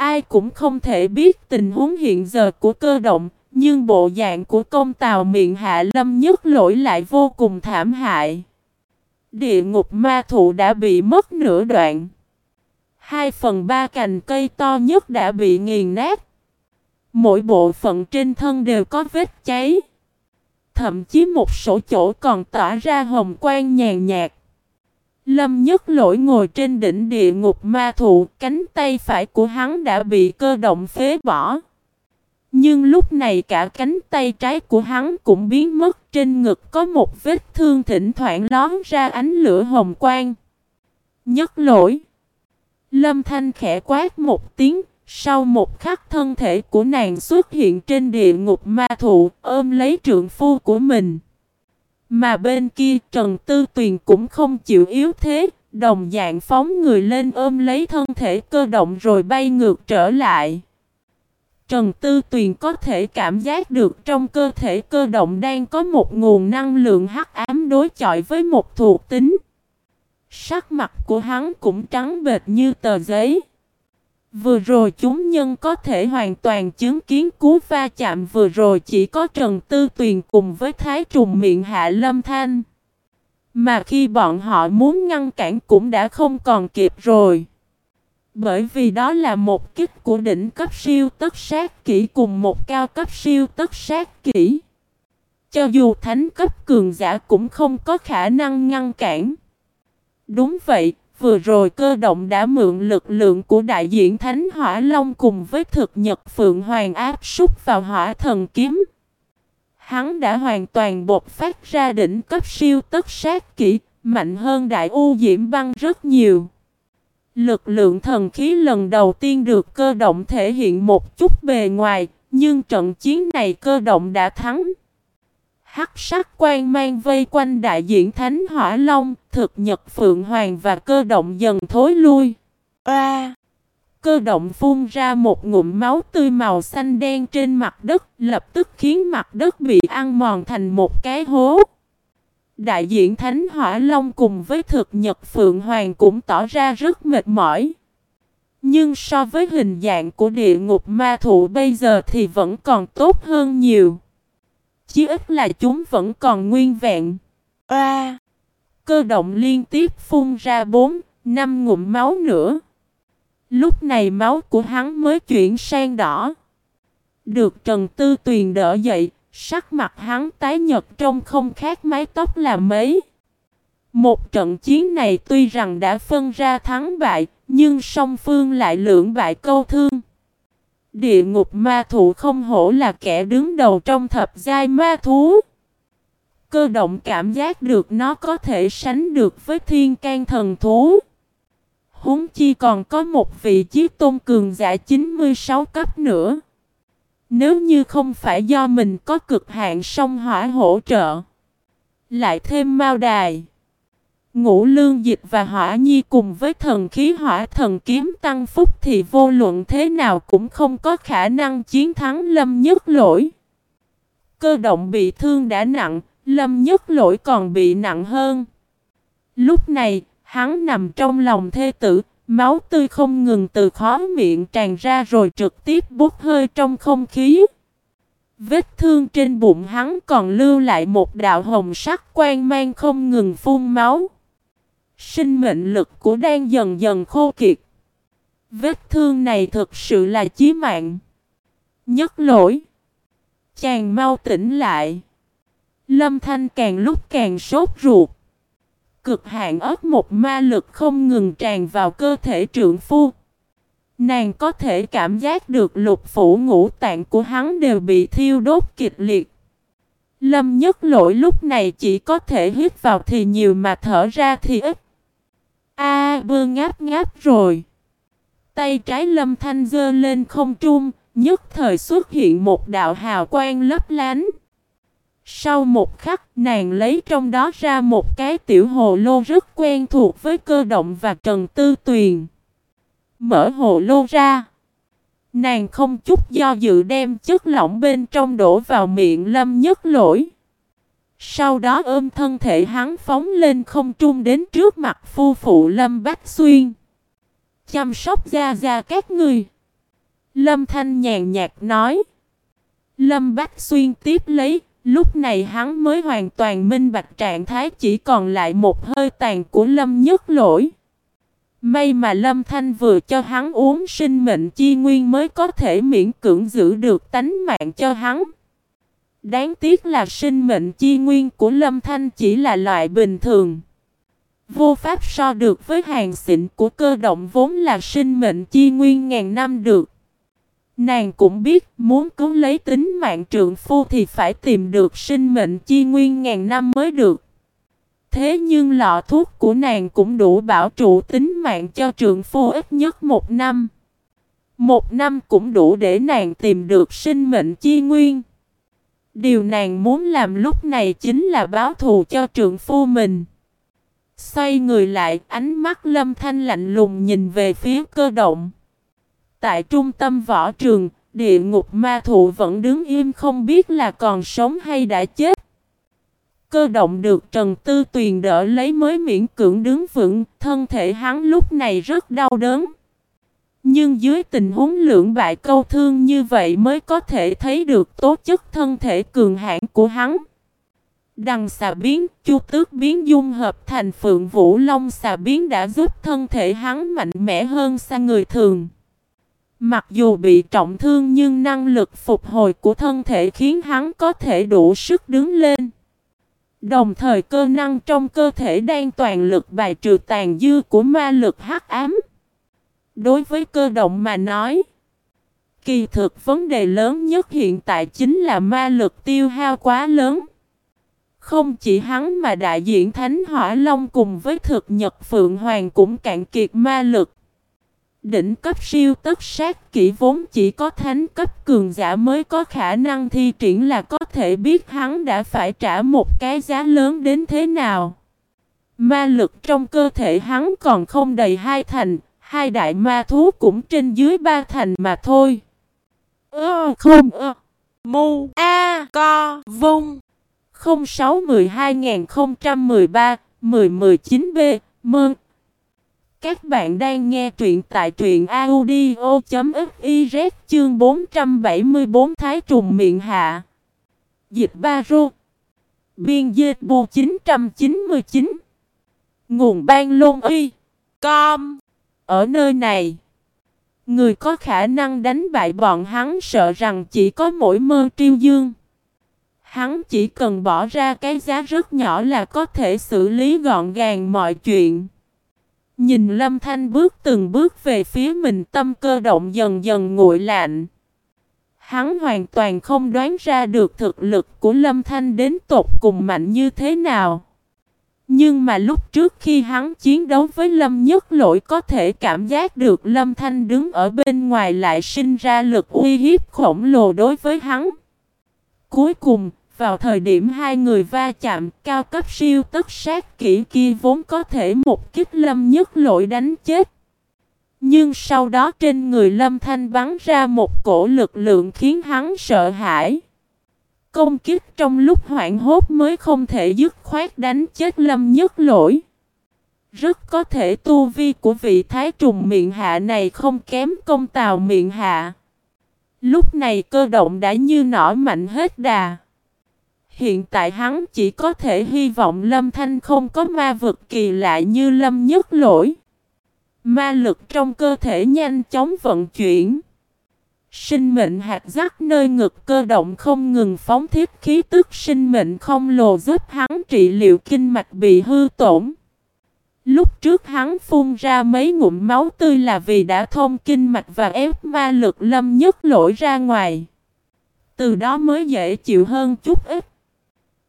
Ai cũng không thể biết tình huống hiện giờ của cơ động, nhưng bộ dạng của công tàu miệng hạ lâm nhất lỗi lại vô cùng thảm hại. Địa ngục ma thụ đã bị mất nửa đoạn. Hai phần ba cành cây to nhất đã bị nghiền nát. Mỗi bộ phận trên thân đều có vết cháy. Thậm chí một số chỗ còn tỏa ra hồng quang nhàn nhạt. Lâm nhất lỗi ngồi trên đỉnh địa ngục ma thụ, cánh tay phải của hắn đã bị cơ động phế bỏ. Nhưng lúc này cả cánh tay trái của hắn cũng biến mất trên ngực có một vết thương thỉnh thoảng lón ra ánh lửa hồng quang. Nhất lỗi. Lâm Thanh khẽ quát một tiếng, sau một khắc thân thể của nàng xuất hiện trên địa ngục ma thụ, ôm lấy trượng phu của mình. Mà bên kia Trần Tư Tuyền cũng không chịu yếu thế, đồng dạng phóng người lên ôm lấy thân thể cơ động rồi bay ngược trở lại. Trần Tư Tuyền có thể cảm giác được trong cơ thể cơ động đang có một nguồn năng lượng hắc ám đối chọi với một thuộc tính. Sắc mặt của hắn cũng trắng bệt như tờ giấy. Vừa rồi chúng nhân có thể hoàn toàn chứng kiến cú va chạm vừa rồi chỉ có Trần Tư Tuyền cùng với Thái Trùng miệng hạ lâm thanh. Mà khi bọn họ muốn ngăn cản cũng đã không còn kịp rồi. Bởi vì đó là một kích của đỉnh cấp siêu tất sát kỹ cùng một cao cấp siêu tất sát kỹ. Cho dù thánh cấp cường giả cũng không có khả năng ngăn cản. Đúng vậy, vừa rồi cơ động đã mượn lực lượng của đại diện Thánh Hỏa Long cùng với thực nhật Phượng Hoàng áp súc vào hỏa thần kiếm. Hắn đã hoàn toàn bột phát ra đỉnh cấp siêu tất sát kỹ, mạnh hơn đại u diễm băng rất nhiều. Lực lượng thần khí lần đầu tiên được cơ động thể hiện một chút bề ngoài, nhưng trận chiến này cơ động đã thắng. Hắc sắc quan mang vây quanh đại diện Thánh Hỏa Long, thực nhật Phượng Hoàng và cơ động dần thối lui. A! cơ động phun ra một ngụm máu tươi màu xanh đen trên mặt đất, lập tức khiến mặt đất bị ăn mòn thành một cái hố. Đại diện Thánh Hỏa Long cùng với thực nhật Phượng Hoàng cũng tỏ ra rất mệt mỏi. Nhưng so với hình dạng của địa ngục ma thụ bây giờ thì vẫn còn tốt hơn nhiều. Chí ít là chúng vẫn còn nguyên vẹn. A. cơ động liên tiếp phun ra bốn, năm ngụm máu nữa. Lúc này máu của hắn mới chuyển sang đỏ. Được Trần Tư Tuyền đỡ dậy, sắc mặt hắn tái nhật trông không khác mái tóc là mấy. Một trận chiến này tuy rằng đã phân ra thắng bại, nhưng song phương lại lưỡng bại câu thương. Địa ngục ma thụ không hổ là kẻ đứng đầu trong thập giai ma thú. Cơ động cảm giác được nó có thể sánh được với thiên can thần thú. Húng chi còn có một vị trí tôn cường giả 96 cấp nữa. Nếu như không phải do mình có cực hạn sông hỏa hỗ trợ. Lại thêm mao đài. Ngũ lương dịch và hỏa nhi cùng với thần khí hỏa thần kiếm tăng phúc thì vô luận thế nào cũng không có khả năng chiến thắng lâm nhất lỗi. Cơ động bị thương đã nặng, lâm nhất lỗi còn bị nặng hơn. Lúc này, hắn nằm trong lòng thê tử, Máu tươi không ngừng từ khó miệng tràn ra rồi trực tiếp bút hơi trong không khí. Vết thương trên bụng hắn còn lưu lại một đạo hồng sắc quang mang không ngừng phun máu. Sinh mệnh lực của đang dần dần khô kiệt. Vết thương này thực sự là chí mạng. Nhất lỗi. Chàng mau tỉnh lại. Lâm Thanh càng lúc càng sốt ruột. Cực hạn ớt một ma lực không ngừng tràn vào cơ thể trượng phu. Nàng có thể cảm giác được lục phủ ngũ tạng của hắn đều bị thiêu đốt kịch liệt. Lâm nhất lỗi lúc này chỉ có thể hít vào thì nhiều mà thở ra thì ít. A à, bơ ngáp ngáp rồi. Tay trái lâm thanh dơ lên không trung, nhất thời xuất hiện một đạo hào quang lấp lánh. Sau một khắc, nàng lấy trong đó ra một cái tiểu hồ lô rất quen thuộc với cơ động và Trần Tư Tuyền. Mở hồ lô ra. Nàng không chút do dự đem chất lỏng bên trong đổ vào miệng lâm nhất lỗi. Sau đó ôm thân thể hắn phóng lên không trung đến trước mặt phu phụ lâm bách xuyên. Chăm sóc ra ra các người. Lâm thanh nhàn nhạt nói. Lâm bách xuyên tiếp lấy, Lúc này hắn mới hoàn toàn minh bạch trạng thái chỉ còn lại một hơi tàn của Lâm Nhất Lỗi. May mà Lâm Thanh vừa cho hắn uống sinh mệnh chi nguyên mới có thể miễn cưỡng giữ được tánh mạng cho hắn. Đáng tiếc là sinh mệnh chi nguyên của Lâm Thanh chỉ là loại bình thường. Vô pháp so được với hàng xịn của cơ động vốn là sinh mệnh chi nguyên ngàn năm được. Nàng cũng biết muốn cứu lấy tính mạng trượng phu thì phải tìm được sinh mệnh chi nguyên ngàn năm mới được. Thế nhưng lọ thuốc của nàng cũng đủ bảo trụ tính mạng cho trượng phu ít nhất một năm. Một năm cũng đủ để nàng tìm được sinh mệnh chi nguyên. Điều nàng muốn làm lúc này chính là báo thù cho trượng phu mình. Xoay người lại, ánh mắt lâm thanh lạnh lùng nhìn về phía cơ động. Tại trung tâm võ trường, địa ngục ma thụ vẫn đứng im không biết là còn sống hay đã chết. Cơ động được Trần Tư Tuyền đỡ lấy mới miễn cưỡng đứng vững, thân thể hắn lúc này rất đau đớn. Nhưng dưới tình huống lượng bại câu thương như vậy mới có thể thấy được tố chất thân thể cường hãn của hắn. Đằng xà biến, chu tước biến dung hợp thành phượng vũ long xà biến đã giúp thân thể hắn mạnh mẽ hơn xa người thường. Mặc dù bị trọng thương nhưng năng lực phục hồi của thân thể khiến hắn có thể đủ sức đứng lên. Đồng thời cơ năng trong cơ thể đang toàn lực bài trừ tàn dư của ma lực hắc ám. Đối với cơ động mà nói, kỳ thực vấn đề lớn nhất hiện tại chính là ma lực tiêu hao quá lớn. Không chỉ hắn mà đại diện Thánh Hỏa Long cùng với thực Nhật Phượng Hoàng cũng cạn kiệt ma lực. Đỉnh cấp siêu tất sát kỹ vốn chỉ có thánh cấp cường giả mới có khả năng thi triển là có thể biết hắn đã phải trả một cái giá lớn đến thế nào. Ma lực trong cơ thể hắn còn không đầy hai thành, hai đại ma thú cũng trên dưới ba thành mà thôi. Ơ, không, ơ. Mu, A, Co, Vung 06 12 1013 1019 B, Mơn các bạn đang nghe truyện tại truyện audio.fiz chương 474 Thái trùng miệng hạ. Dịch ba rô. Biên dịch bù 999. Nguồn ban lôn y. Com. Ở nơi này. Người có khả năng đánh bại bọn hắn sợ rằng chỉ có mỗi mơ triêu dương. Hắn chỉ cần bỏ ra cái giá rất nhỏ là có thể xử lý gọn gàng mọi chuyện. Nhìn Lâm Thanh bước từng bước về phía mình tâm cơ động dần dần nguội lạnh. Hắn hoàn toàn không đoán ra được thực lực của Lâm Thanh đến tột cùng mạnh như thế nào. Nhưng mà lúc trước khi hắn chiến đấu với Lâm Nhất Lỗi có thể cảm giác được Lâm Thanh đứng ở bên ngoài lại sinh ra lực uy hiếp khổng lồ đối với hắn. Cuối cùng, vào thời điểm hai người va chạm, cao cấp siêu tất sát kỹ kia vốn có thể một kích lâm nhất lỗi đánh chết. Nhưng sau đó trên người lâm thanh bắn ra một cổ lực lượng khiến hắn sợ hãi. Công kích trong lúc hoảng hốt mới không thể dứt khoát đánh chết lâm nhất lỗi. Rất có thể tu vi của vị thái trùng miệng hạ này không kém công tào miệng hạ. Lúc này cơ động đã như nỏ mạnh hết đà. Hiện tại hắn chỉ có thể hy vọng Lâm Thanh không có ma vực kỳ lạ như Lâm Nhất Lỗi. Ma lực trong cơ thể nhanh chóng vận chuyển. Sinh mệnh hạt giác nơi ngực cơ động không ngừng phóng thiết khí tức sinh mệnh không lồ giúp hắn trị liệu kinh mạch bị hư tổn. Lúc trước hắn phun ra mấy ngụm máu tươi là vì đã thông kinh mạch và ép ma lực lâm nhất lỗi ra ngoài. Từ đó mới dễ chịu hơn chút ít.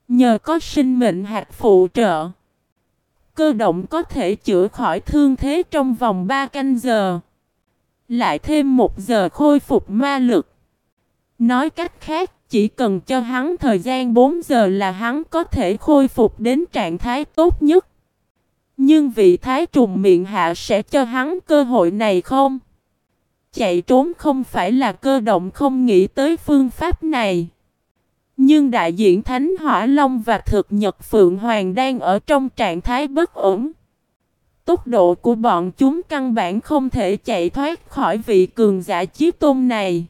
Nhờ có sinh mệnh hạt phụ trợ. Cơ động có thể chữa khỏi thương thế trong vòng 3 canh giờ. Lại thêm một giờ khôi phục ma lực. Nói cách khác, chỉ cần cho hắn thời gian 4 giờ là hắn có thể khôi phục đến trạng thái tốt nhất. Nhưng vị thái trùng miệng hạ sẽ cho hắn cơ hội này không? Chạy trốn không phải là cơ động không nghĩ tới phương pháp này. Nhưng đại diện Thánh Hỏa Long và thực nhật Phượng Hoàng đang ở trong trạng thái bất ổn. Tốc độ của bọn chúng căn bản không thể chạy thoát khỏi vị cường giả chí tôn này.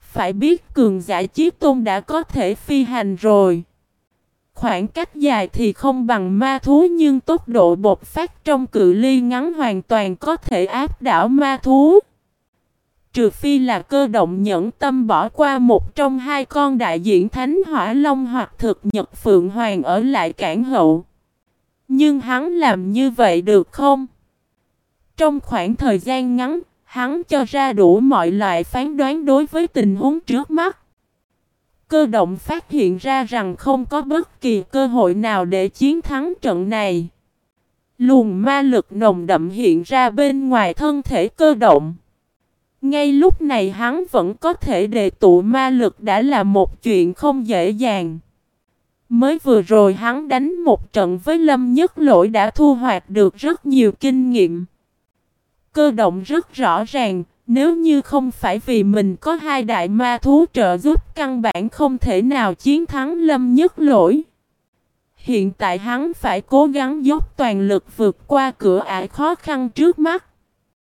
Phải biết cường giả chí tôn đã có thể phi hành rồi. Khoảng cách dài thì không bằng ma thú nhưng tốc độ bột phát trong cự ly ngắn hoàn toàn có thể áp đảo ma thú. Trừ phi là cơ động nhẫn tâm bỏ qua một trong hai con đại diện Thánh Hỏa Long hoặc thực nhật Phượng Hoàng ở lại cảng hậu. Nhưng hắn làm như vậy được không? Trong khoảng thời gian ngắn, hắn cho ra đủ mọi loại phán đoán đối với tình huống trước mắt. Cơ động phát hiện ra rằng không có bất kỳ cơ hội nào để chiến thắng trận này. Luồng ma lực nồng đậm hiện ra bên ngoài thân thể cơ động. Ngay lúc này hắn vẫn có thể đề tụ ma lực đã là một chuyện không dễ dàng. Mới vừa rồi hắn đánh một trận với Lâm Nhất Lỗi đã thu hoạch được rất nhiều kinh nghiệm. Cơ động rất rõ ràng, nếu như không phải vì mình có hai đại ma thú trợ giúp căn bản không thể nào chiến thắng Lâm Nhất Lỗi. Hiện tại hắn phải cố gắng dốc toàn lực vượt qua cửa ải khó khăn trước mắt.